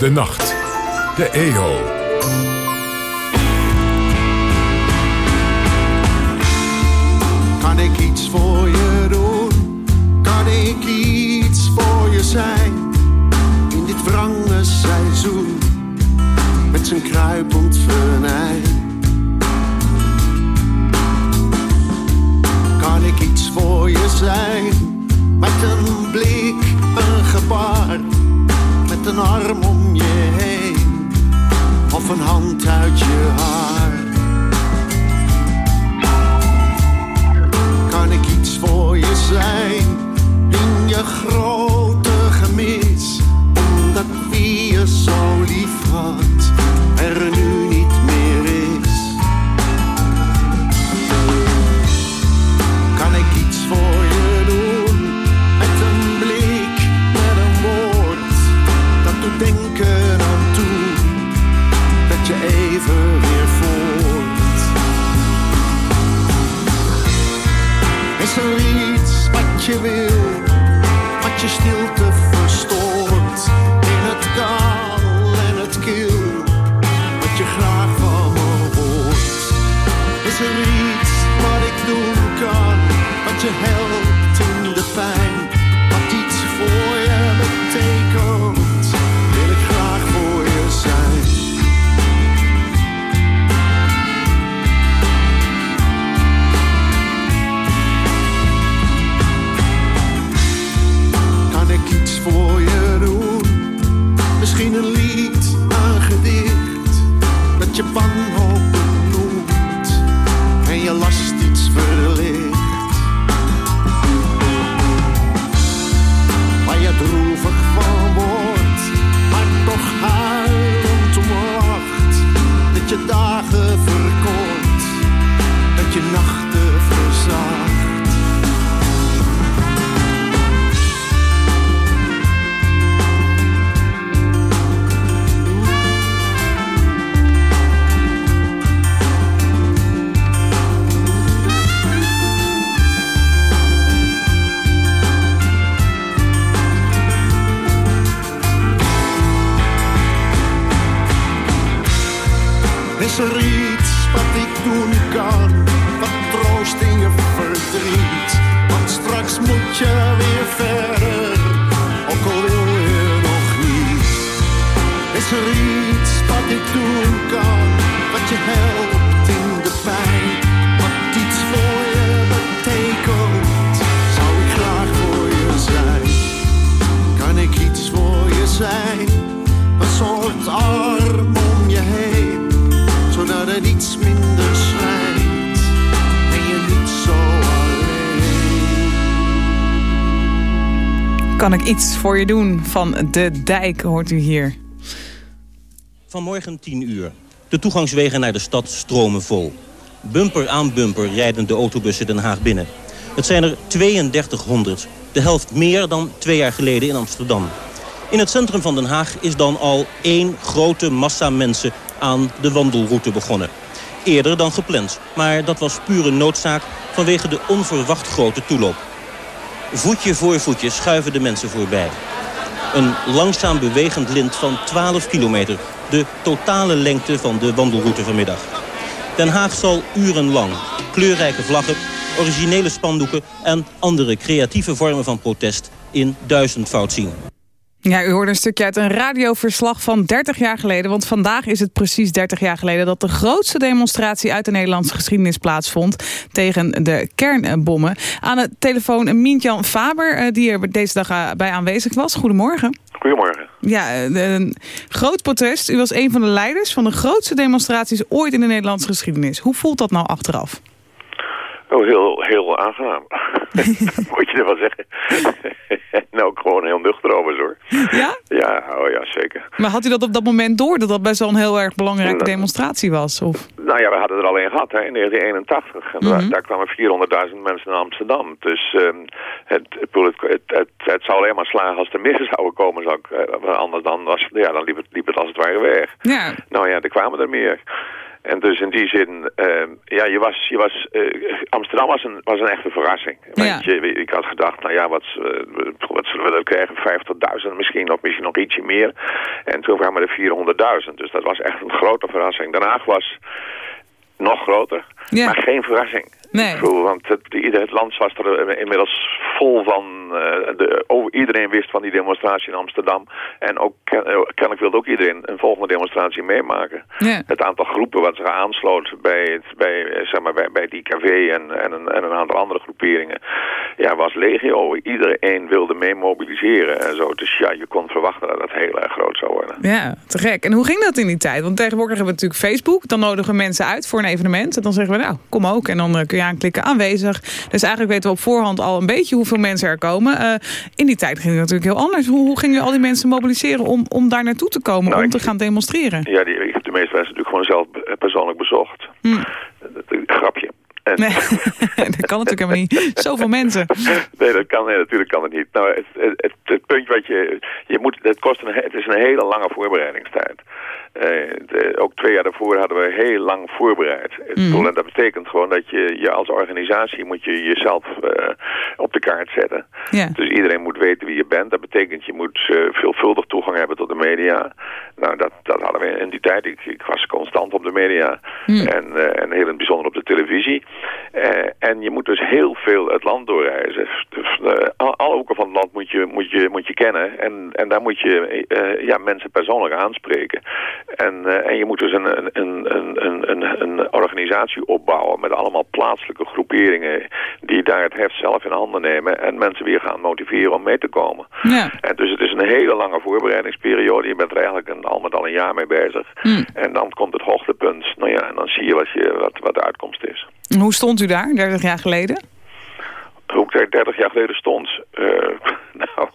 De Nacht. De EO. Kan ik iets voor je doen? Kan ik iets voor je zijn? In dit wrange seizoen, met zijn kruipend venijn. Dat iets voor je doen van De Dijk, hoort u hier. Vanmorgen 10 uur. De toegangswegen naar de stad stromen vol. Bumper aan bumper rijden de autobussen Den Haag binnen. Het zijn er 3200, de helft meer dan twee jaar geleden in Amsterdam. In het centrum van Den Haag is dan al één grote massa mensen aan de wandelroute begonnen. Eerder dan gepland, maar dat was pure noodzaak vanwege de onverwacht grote toeloop. Voetje voor voetje schuiven de mensen voorbij. Een langzaam bewegend lint van 12 kilometer. De totale lengte van de wandelroute vanmiddag. Den Haag zal urenlang kleurrijke vlaggen, originele spandoeken... en andere creatieve vormen van protest in duizendvoud zien. Ja, u hoorde een stukje uit een radioverslag van 30 jaar geleden. Want vandaag is het precies 30 jaar geleden... dat de grootste demonstratie uit de Nederlandse geschiedenis plaatsvond... tegen de kernbommen. Aan de telefoon Mientjan Faber, eh, die er deze dag eh, bij aanwezig was. Goedemorgen. Goedemorgen. Ja, eh, een groot protest. U was een van de leiders van de grootste demonstraties ooit in de Nederlandse geschiedenis. Hoe voelt dat nou achteraf? Oh, heel, heel aangenaam. (laughs) (laughs) Moet je er wel zeggen. en (laughs) ook gewoon heel nuchter over, hoor. Ja? Ja, oh ja, zeker. Maar had u dat op dat moment door, dat dat best wel een heel erg belangrijke Nou, demonstratie was? Of? Nou ja, we hadden er al een gehad hè, in 1981. En daar- Mhm. daar kwamen 400.000 mensen naar Amsterdam. Dus ehm, het, het, het, zou alleen maar slagen als er meer zouden komen. Zou ik, eh, anders dan, was, ja, dan liep, het, liep het als het ware weg. Ja. Nou ja, er kwamen er meer. En dus in die zin, ehm, ja, je was, je was, eh, Amsterdam was een, was een echte verrassing. Want je, ik had gedacht, nou ja, wat, eh, wat zullen we dan krijgen? 50.000 misschien, of misschien nog ietsje meer. En toen kwamen er 400.000. Dus dat was echt een grote verrassing. Den Haag was nog groter, Ja. maar geen verrassing. Nee. Bedoel, want het, het land was er inmiddels vol van. eh, de, over, iedereen wist van die demonstratie in Amsterdam. En ook eh, kennelijk wilde ook iedereen een volgende demonstratie meemaken. Ja. Het aantal groepen wat zich aansloot bij, het, bij, eh, zeg maar, bij, bij die KV en, en, een, en een aantal andere groeperingen. Ja, was legio. Iedereen wilde mee mobiliseren en zo. Dus ja, je kon verwachten dat dat heel erg groot zou worden. Ja, te gek. En hoe ging dat in die tijd? Want tegenwoordig hebben we natuurlijk Facebook. Dan nodigen we mensen uit voor een evenement. En dan zeggen we, nou, kom ook. En dan eh, kun je aanklikken aanwezig. Dus eigenlijk weten we op voorhand al een beetje hoeveel mensen er komen. Eh, in die tijd ging het natuurlijk heel anders. Hoe, hoe gingen al die mensen mobiliseren om, om daar naartoe te komen? Nou, om ik- te gaan demonstreren? Ja, die, ik heb de meeste mensen natuurlijk gewoon zelf persoonlijk bezocht. Hm. Dat- Grapje. En, Nee, (laughs) dat kan natuurlijk helemaal niet. Zoveel mensen. Nee, dat kan, nee, natuurlijk kan het niet. Nou, het, het, het, het punt wat je, je moet, het, kost een, het is een hele lange voorbereidingstijd. Eh, de- ook twee jaar daarvoor hadden we heel lang voorbereid. Bedoel, En dat betekent gewoon dat je, je als organisatie moet je jezelf eh, op de kaart zetten. Dus iedereen moet weten wie je bent. Dat betekent je moet eh, veelvuldig toegang hebben tot de media. Nou, dat, dat hadden we in die tijd. Ik, ik was constant op de media. En, eh, en heel in het bijzonder op de televisie. Eh, en je moet dus heel veel het land doorreizen. Dus, eh, al- alle hoeken van het land moet je, moet je, moet je kennen. En, en daar moet je eh, ja, mensen persoonlijk aanspreken. En, eh, en je moet dus een, een, een, een, een, een organisatie opbouwen met allemaal plaatselijke groeperingen die daar het heft zelf in handen nemen en mensen weer gaan motiveren om mee te komen. Ja. En dus het is een hele lange voorbereidingsperiode. Je bent er eigenlijk een, al met al een jaar mee bezig. Hm. En dan komt het hoogtepunt. Nou ja, en dan zie je wat, je, wat, wat de uitkomst is. En hoe stond u daar, 30 jaar geleden? Hoe ik daar 30 jaar geleden stond, eh, nou,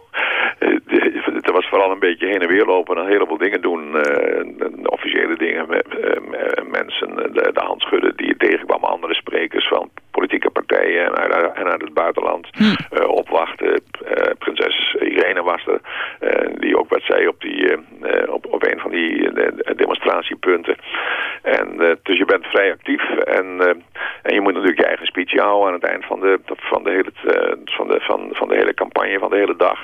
eh, het was vooral een beetje heen en weer lopen en een heleboel dingen doen. eh, officiële dingen, met, eh, mensen eh, de, de hand schudden die je tegenkwam, andere sprekers van politieke partijen en uit, en uit het buitenland eh, opwachten. Eh, prinses Irene was er, eh, die ook wat zei op, die, eh, eh, op, op een van die eh, demonstratiepunten. En, eh, dus je bent vrij actief en, eh, en je moet natuurlijk je eigen speech houden aan het eind van de, van de, hele, eh, van de, van, van de hele campagne, van de hele dag.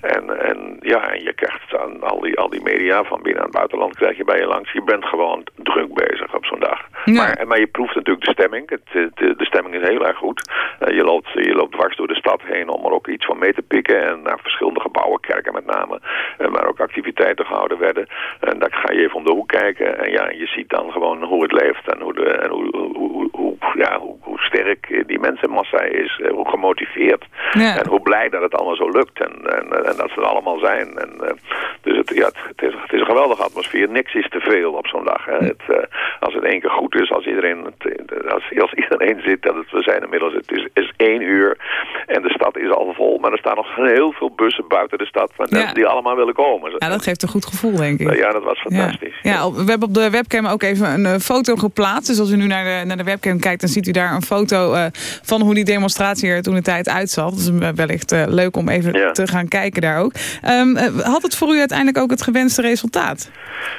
En, en ja, en je krijgt aan al die, al die media van binnen en buitenland krijg je bij je langs. Je bent gewoon druk bezig op zo'n dag. Ja. Maar, maar je proeft natuurlijk de stemming. Het, het- de, de stemming is heel erg goed. Eh, je, loopt, je loopt dwars door de stad heen om er ook iets van mee te pikken. En naar verschillende gebouwen, kerken met name, eh, waar ook activiteiten gehouden werden. En daar ga je even om de hoek kijken. En ja, je ziet dan gewoon hoe het leeft en hoe, de, en hoe, hoe, hoe, ja, hoe, hoe sterk die mensenmassa is. eh, Hoe gemotiveerd. Ja. En hoe blij dat het allemaal zo lukt. En, en, en dat ze er allemaal zijn. En, eh, dus het, ja, het, is, het is een geweldige atmosfeer. Niks is te veel op zo'n dag. Hè. Het, eh, als het één keer goed is, als iedereen, het, als, als iedereen zit, dat het, we zijn inmiddels, het is, is één uur en de stad is al vol. Maar er staan nog heel veel bussen buiten de stad van Ja. die allemaal willen komen. Ja, dat geeft een goed gevoel, denk ik. Ja, dat was fantastisch. Ja, we hebben op de webcam ook even een eh, foto geplaatst. Dus als u nu naar de, naar de webcam kijkt, dan ziet u daar een foto eh, van hoe die demonstratie er toen de tijd uitzag. Dat is eh, wellicht eh, leuk om even Ja. te gaan kijken daar ook. Ehm, eh, had het voor u uiteindelijk ook het gewenste resultaat?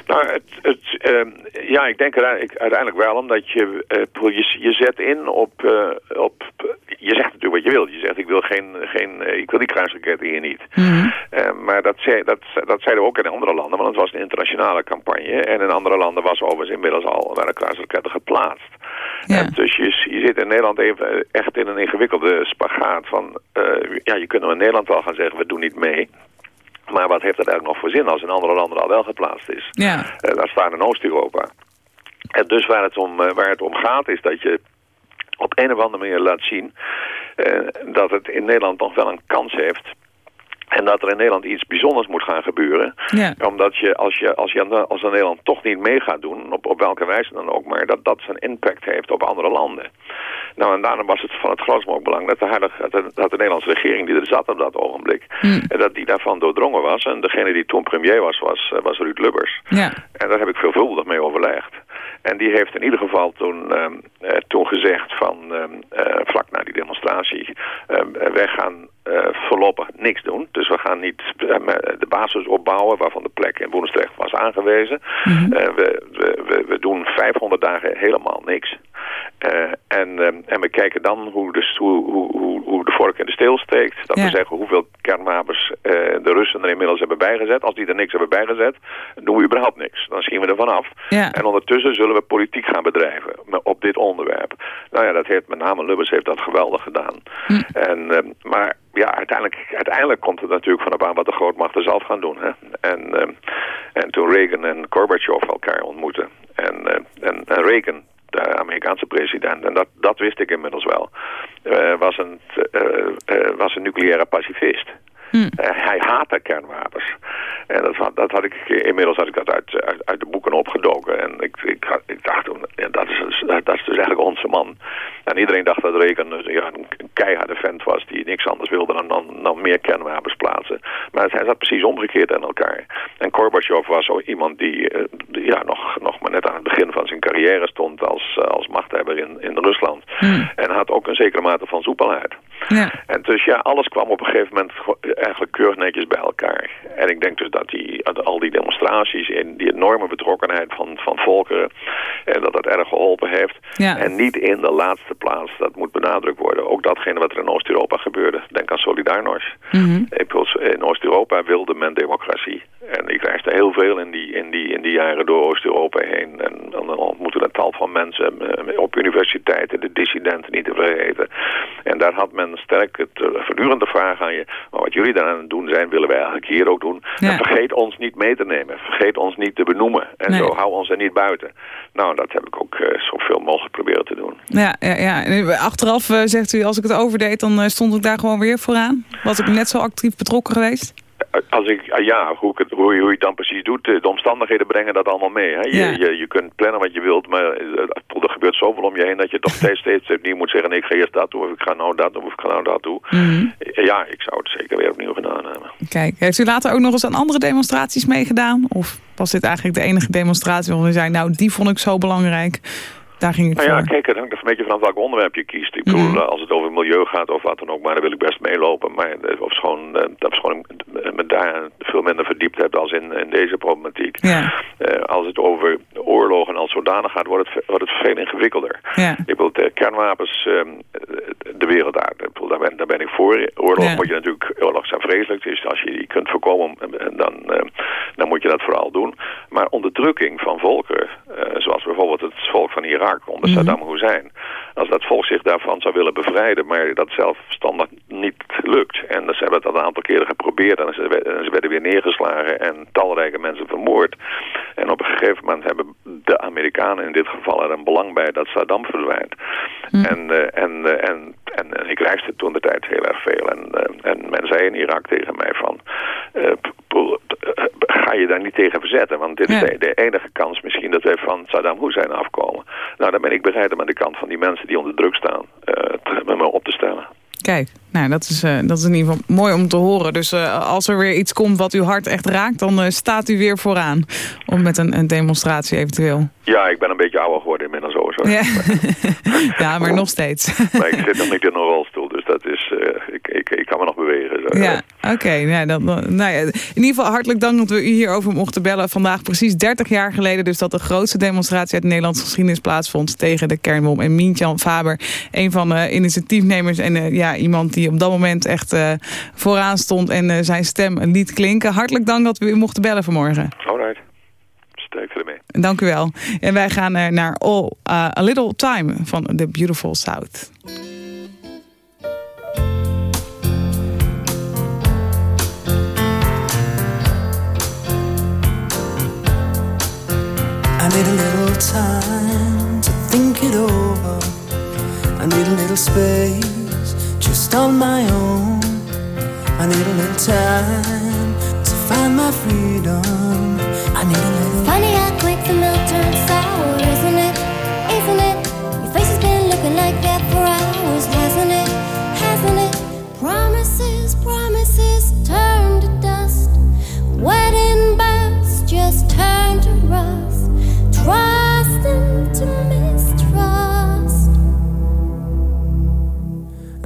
Nou, het, het, ehm, ja, ik denk uiteindelijk, wel, omdat je, eh, je, je zet in op, eh, op, je zegt natuurlijk wat je wil. Je zegt, ik wil geen, geen ik wil die kruisraketten hier niet. Eh, maar dat, zei, dat, dat zeiden we ook in andere landen, want het was een internationale campagne. En in andere landen was overigens inmiddels al waren kruisraketten geplaatst. Ja. Dus je, je zit in Nederland even echt in een ingewikkelde spagaat van, eh, ja, je kunt in Nederland wel gaan zeggen, we doen niet mee. Maar wat heeft dat eigenlijk nog voor zin als in andere landen al wel geplaatst is? Ja. Eh, daar staan in Oost-Europa. En dus waar het, om, eh, waar het om gaat is dat je op een of andere manier laat zien eh, dat het in Nederland nog wel een kans heeft. En dat er in Nederland iets bijzonders moet gaan gebeuren. Ja. Omdat je, als je, als je als Nederland toch niet mee gaat doen, op, op welke wijze dan ook, maar dat dat zijn impact heeft op andere landen. Nou, en daarom was het van het grootste mogelijk belang dat de, heilige, dat de, Nederlandse regering die er zat op dat ogenblik, en dat die daarvan doordrongen was. En degene die toen premier was, was, eh, was Ruud Lubbers. Ja. En daar heb ik veelvuldig mee overlegd. En die heeft in ieder geval toen, ehm, eh, toen gezegd van ehm, eh, vlak na die demonstratie, ehm, wij gaan voorlopig niks doen. Dus we gaan niet eh, de basis opbouwen waarvan de plek in Woensdrecht was aangewezen. Mhm. Eh, we, we, we, we doen 500 dagen helemaal niks. Eh, en, ehm, en we kijken dan hoe de, hoe, hoe, hoe, de vork in de steel steekt. Dat Ja. we zeggen hoeveel kernwapens eh, de Russen er inmiddels hebben bijgezet. Als die er niks hebben bijgezet, doen we überhaupt niks. Dan zien we er vanaf. Ja. En ondertussen zullen we politiek gaan bedrijven op dit onderwerp. Nou ja, dat heeft met name Lubbers heeft dat geweldig gedaan. En, ehm, maar ja, uiteindelijk, uiteindelijk komt het natuurlijk van op aan wat de grootmachten zelf gaan doen. Hè? En, ehm, en toen Reagan en Gorbachev elkaar ontmoeten. En, eh, en, en Reagan, de Amerikaanse president, en dat, dat wist ik inmiddels wel, eh, was, een, eh, eh, was een nucleaire pacifist. Eh, hij haatte kernwapens. En dat, had- dat had ik, inmiddels had ik dat uit, uit, uit de boeken opgedoken. En ik, ik, had- ik dacht toen, ja, dat, is, dus- dat is dus eigenlijk onze man. En iedereen dacht dat Reagan dus, ja, een keiharde vent was die niks anders wilde dan, dan, dan meer kernwapens plaatsen. Maar hij zat precies omgekeerd aan elkaar. En Gorbachev was zo iemand die, eh, die, ja, nog, nog maar net aan het begin van zijn carrière stond als, eh, als machthebber in, in Rusland. En had ook een zekere mate van soepelheid. Ja. En dus ja, alles kwam op een gegeven moment eigenlijk keurig netjes bij elkaar. En ik denk dus dat die, al die demonstraties en die enorme betrokkenheid van, van volkeren, en dat dat erg geholpen heeft. Ja. En niet in de laatste plaats, dat moet benadrukt worden, ook datgene wat er in Oost-Europa gebeurde. Denk aan Solidarność. Mhm. In Oost-Europa wilde men democratie. En ik reisde heel veel in die, in die, in die jaren door Oost-Europa heen. En dan ontmoette een tal van mensen eh, op universiteiten, de dissidenten niet te vergeten. En daar had men sterk het eh, voortdurende vraag aan je. Maar wat jullie daar aan het doen zijn, willen wij eigenlijk hier ook doen. Ja. En vergeet ons niet mee te nemen. Vergeet ons niet te benoemen. En Nee. zo hou ons er niet buiten. Nou, dat heb ik ook eh, zoveel mogelijk proberen te doen. Ja, ja, ja. En achteraf zegt u, als ik het overdeed, dan stond ik daar gewoon weer vooraan. Was ik net zo actief betrokken geweest? Als ik, ah, ja, hoe, ik het, hoe, je- hoe je het dan precies doet, eh, de omstandigheden brengen dat allemaal mee. Hè? Je, Ja. je, je kunt plannen wat je wilt, maar eh, er gebeurt zoveel om je heen dat je toch (laughs) steeds, steeds opnieuw moet zeggen, nee, ik ga eerst dat doen, of ik ga nou dat doen, of ik ga nou dat doen. Mhm. Ja, ik zou het zeker weer opnieuw gedaan hebben. Kijk, heeft u later ook nog eens aan andere demonstraties meegedaan? Of was dit eigenlijk de enige demonstratie waarvan u zei... nou, die vond ik zo belangrijk, daar ging ik Nou ja, voor. kijk, het hangt er een beetje vanaf welk onderwerp je kiest. Ik bedoel, Mhm. eh, als het over milieu gaat of wat dan ook, maar dan wil ik best meelopen. Maar eh, of schoon, eh, dat is gewoon me daar veel minder verdiept heb als in, in deze problematiek. Ja, als het over oorlogen als zodanig gaat, wordt het, wordt het veel ingewikkelder. ja, Ik bedoel, de kernwapens, ehm, de wereld daar, ik bedoel, daar, ben, daar ben ik voor. Oorlog Ja. moet je natuurlijk, oorlog zijn vreselijk, dus als je die kunt voorkomen, dan, dan moet je dat vooral doen. Maar onderdrukking van volken, zoals bijvoorbeeld het volk van Irak onder Mhm. Saddam Hussein, als dat volk zich daarvan zou willen bevrijden, maar dat zelfstandig niet lukt. En ze hebben het al een aantal keren geprobeerd en ze, werden- weer neergeslagen en talrijke mensen vermoord. En op een gegeven moment hebben de Amerikanen in dit geval er een belang bij dat Saddam verdwijnt. En, eh, en, eh, en, en, en ik reisde toen de tijd heel erg veel. En, eh, en men zei in Irak tegen mij van... eh, eh, ga je daar niet tegen verzetten? Want dit Ja. is de, de enige kans misschien dat wij van Saddam Hussein afkomen. Nou, dan ben ik bereid om aan de kant van die mensen die onder druk staan... eh, met me op te stellen. Kijk. Nou, dat is, eh, dat is in ieder geval mooi om te horen. Dus eh, als er weer iets komt wat uw hart echt raakt... dan eh, staat u weer vooraan. Om met een, een demonstratie eventueel. Ja, ik ben een beetje ouder geworden inmiddels. Ja. (laughs) ja, maar nog steeds. Maar ik zit nog niet in een rolstoel, dus dat is... eh, ik, ik, ik kan me nog bewegen. Zo. Ja, oké. nou, dan, dan- nou ja, in ieder geval hartelijk dank dat we u hierover mochten bellen. Vandaag precies 30 jaar geleden dus dat de grootste demonstratie uit de Nederlandse geschiedenis plaatsvond tegen de kernbom. En Mientjan Faber, een van de initiatiefnemers en eh, ja, iemand die op dat moment echt eh, vooraan stond en eh, zijn stem liet klinken. Hartelijk dank dat we u mochten bellen vanmorgen. Alright. Sterkte ermee. Dank u wel. En wij gaan eh, naar All uh, A Little Time van The Beautiful South. Need a little time to think it over. I need a little space just on my own. I need a little time to find my freedom. I need a little. Funny how quick the milk turns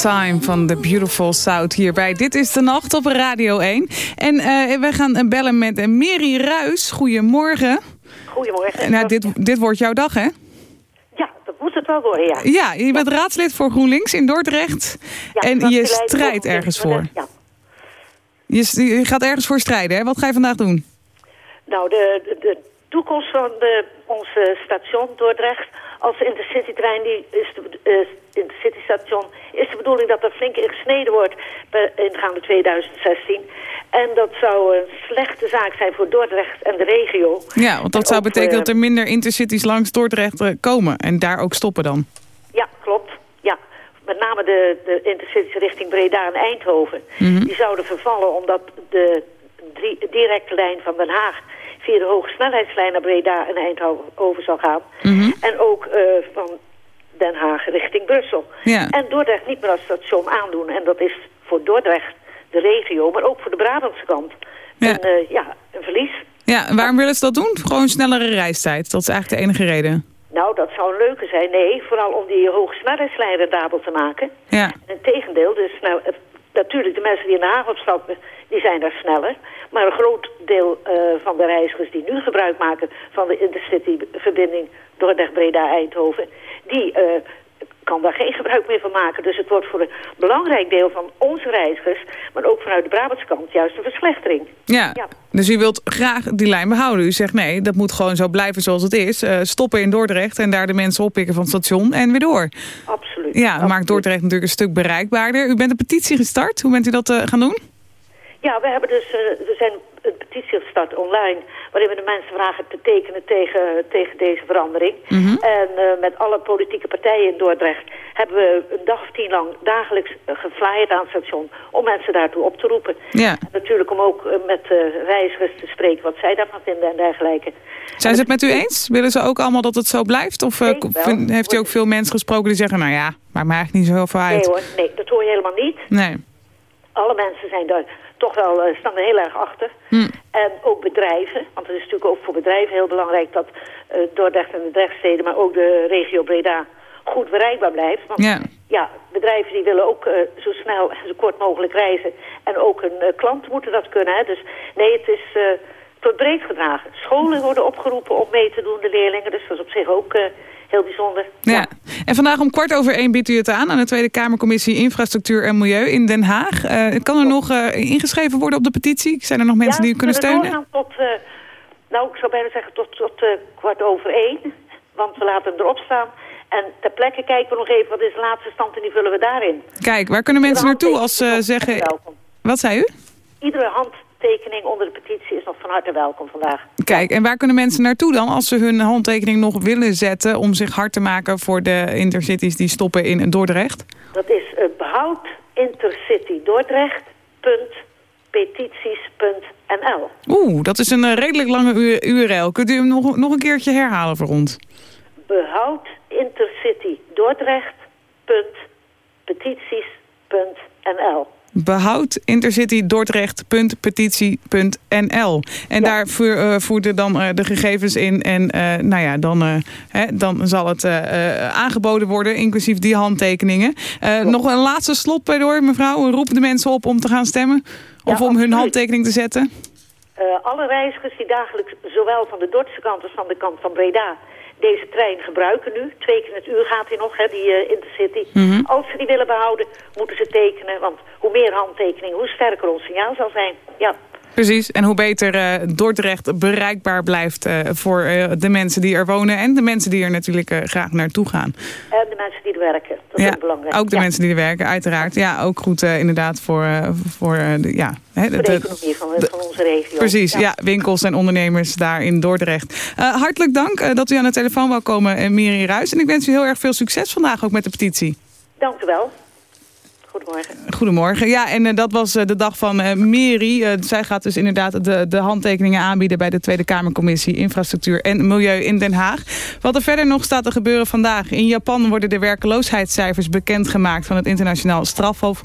Time van The Beautiful South hierbij. Dit is de nacht op Radio 1. En eh we gaan eh, bellen met uh, Mary Ruis. Goedemorgen. Goedemorgen. Nou, dit, dit wordt jouw dag, hè? Ja, dat moet het wel worden, ja. Ja, je bent raadslid voor GroenLinks in Dordrecht. Ja, en je strijdt ergens voor. Ja. Je, je gaat ergens voor strijden, hè? Wat ga je vandaag doen? Nou, de, de, de toekomst van de, onze station Dordrecht als intercitytrein, die is de, eh, intercitystation, is de bedoeling dat er flink in gesneden wordt ingaande 2016. En dat zou een slechte zaak zijn voor Dordrecht en de regio. Ja, want dat En zou ook, betekenen eh, dat er minder intercities langs Dordrecht eh, komen. En daar ook stoppen dan. Ja, klopt. Ja. Met name de, de intercities richting Breda en Eindhoven. Mhm. Die zouden vervallen omdat de drie, directe lijn van Den Haag... via de hoge snelheidslijn naar Breda en Eindhoven zou gaan. Mhm. En ook eh, van Den Haag richting Brussel. Ja. En Dordrecht niet meer als station aandoen. En dat is voor Dordrecht, de regio, maar ook voor de Brabantse kant... Ja. Een, eh, ja, een verlies. Ja, en waarom willen ze dat doen? Gewoon snellere reistijd. Dat is eigenlijk de enige reden. Nou, dat zou een leuke zijn. Nee, vooral om die hoge snelheidslijn rendabel te maken. Ja. En tegendeel, dus nou, natuurlijk de mensen die in Den Haag opstappen, die zijn daar sneller. Maar een groot deel eh, van de reizigers die nu gebruik maken van de intercity-verbinding Dordrecht-Breda-Eindhoven, die eh, kan daar geen gebruik meer van maken. Dus het wordt voor een belangrijk deel van onze reizigers, maar ook vanuit de Brabantse kant, juist een verslechtering. Ja. Ja. dus u wilt graag die lijn behouden. U zegt nee, dat moet gewoon zo blijven zoals het is. Eh, stoppen in Dordrecht en daar de mensen oppikken van het station en weer door. Absoluut. Ja, dat maakt Dordrecht natuurlijk een stuk bereikbaarder. U bent een petitie gestart. Hoe bent u dat gaan doen? Ja, we hebben dus, eh, we zijn een petitie gestart online... waarin we de mensen vragen te tekenen tegen, tegen deze verandering. En eh, met alle politieke partijen in Dordrecht... hebben we een dag of tien lang dagelijks geflyerd aan het station... om mensen daartoe op te roepen. Ja. En natuurlijk om ook eh, met reizigers te spreken wat zij daarvan vinden en dergelijke. Zijn ze het met u eens? Willen ze ook allemaal dat het zo blijft? Of vind- heeft u ook veel mensen gesproken die zeggen... nou ja, maakt me eigenlijk niet zo heel veel Nee uit. hoor, nee, dat hoor je helemaal niet. Nee. Alle mensen zijn daar toch wel, eh, staan er heel erg achter. Hm. En ook bedrijven, want het is natuurlijk ook voor bedrijven heel belangrijk dat eh Dordrecht en de Drechtsteden, maar ook de regio Breda goed bereikbaar blijft. Want Ja. ja, bedrijven die willen ook eh, zo snel en zo kort mogelijk reizen. En ook hun klanten moeten dat kunnen. Hè. Dus nee, het is tot breed gedragen. Scholen worden opgeroepen om mee te doen, de leerlingen. Dus dat is op zich ook heel bijzonder. Ja. En vandaag om kwart over één biedt u het aan... aan de Tweede Kamercommissie Infrastructuur en Milieu in Den Haag. Eh, kan er nog eh, ingeschreven worden op de petitie? Zijn er nog mensen die u kunnen steunen? doorgaan tot, eh, nou, ik zou bijna zeggen tot, tot kwart over één. Want we laten hem erop staan. En ter plekke kijken we nog even wat is de laatste stand en die vullen we daarin. Kijk, waar kunnen mensen naartoe als ze zeggen... welkom. Wat zei u? Iedere handtekening onder de petitie is nog van harte welkom vandaag. Kijk, en waar kunnen mensen naartoe dan als ze hun handtekening nog willen zetten... om zich hard te maken voor de intercities die stoppen in Dordrecht? Dat is uh, behoud intercity Dordrecht. petities.nl. Oeh, dat is een eh, redelijk lange URL. Kunt u hem nog, nog een keertje herhalen voor ons? Behoud intercity. Behoud intercity Dordrecht.petitie.nl. En daar voer, eh, voerde dan eh, de gegevens in. En eh, nou ja, dan, hè, dan zal het aangeboden worden, inclusief die handtekeningen. Nog een laatste slot mevrouw. Roep de mensen op om te gaan stemmen. Of om hun handtekening te zetten. Alle reizigers die dagelijks zowel van de Dordtse kant als van de kant van Breda deze trein gebruiken nu. Twee keer in het uur gaat hij nog, hè, die eh, Intercity. Mhm. Als ze die willen behouden, moeten ze tekenen. Want hoe meer handtekeningen, hoe sterker ons signaal zal zijn. Ja, Precies, en hoe beter eh, Dordrecht bereikbaar blijft eh, voor eh, de mensen die er wonen... en de mensen die er natuurlijk graag naartoe gaan. en de mensen die er werken. Dat is Ja, ook belangrijk. ook de Ja, mensen die er werken, uiteraard. Ja, ook goed inderdaad voor, voor de, ja, de- economie van, van onze regio. Precies, ja. winkels en ondernemers daar in Dordrecht. Hartelijk dank dat u aan de telefoon wou komen, uh, Miri Ruis. En ik wens u heel erg veel succes vandaag ook met de petitie. Dank u wel. Goedemorgen. Ja, en eh, dat was eh, de dag van. Eh, zij gaat dus inderdaad de, de handtekeningen aanbieden... bij de Tweede Kamercommissie Infrastructuur en Milieu in Den Haag. Wat er verder nog staat te gebeuren vandaag. In Japan worden de werkeloosheidscijfers bekendgemaakt... van het internationaal strafhof.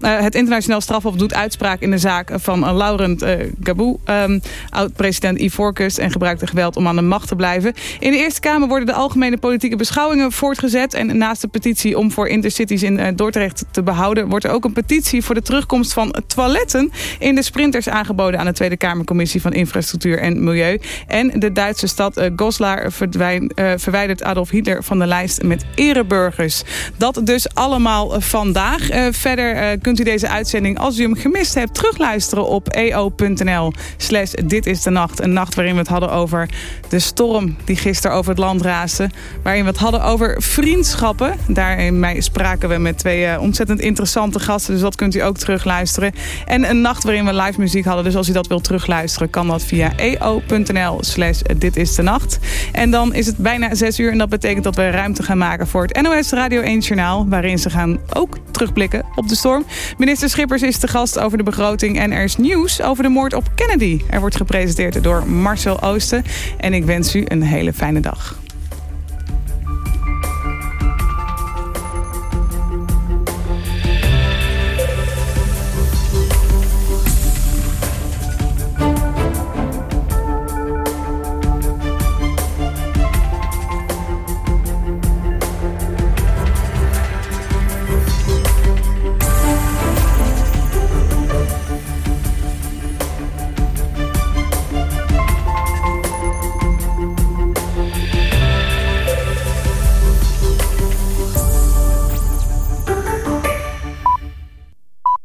Eh, het internationaal strafhof doet uitspraak in de zaak van uh, Laurent uh, Gabou, um, oud-president Ivorcus, en gebruikte geweld om aan de macht te blijven. In de Eerste Kamer worden de algemene politieke beschouwingen voortgezet. En naast de petitie om voor intercities in uh, Dordrecht te behouden, wordt er ook een petitie voor de terugkomst van toiletten in de sprinters aangeboden aan de Tweede Kamercommissie van Infrastructuur en Milieu. En de Duitse stad uh, Goslar verdwijn, uh, verwijdert Adolf Hitler van de lijst met ereburgers. Dat dus allemaal vandaag. Uh, verder kunt u deze uitzending, als u hem gemist hebt, terugluisteren op eo.nl slash dit is de nacht. Een nacht waarin we het hadden over de storm die gisteren over het land raasde. Waarin we het hadden over vriendschappen. Daarin spraken we met twee uh, ontzettend interessante gasten. Dus dat kunt u ook terugluisteren. En een nacht waarin we live muziek hadden. Dus als u dat wilt terugluisteren, kan dat via eo.nl slash dit is de nacht. En dan is het bijna zes uur. En dat betekent dat we ruimte gaan maken voor het NOS Radio 1 Journaal. Waarin ze gaan ook terugblikken op de storm. Minister Schippers is de gast over de begroting en er is nieuws over de moord op Kennedy. Er wordt gepresenteerd door Marcel Oosten en ik wens u een hele fijne dag.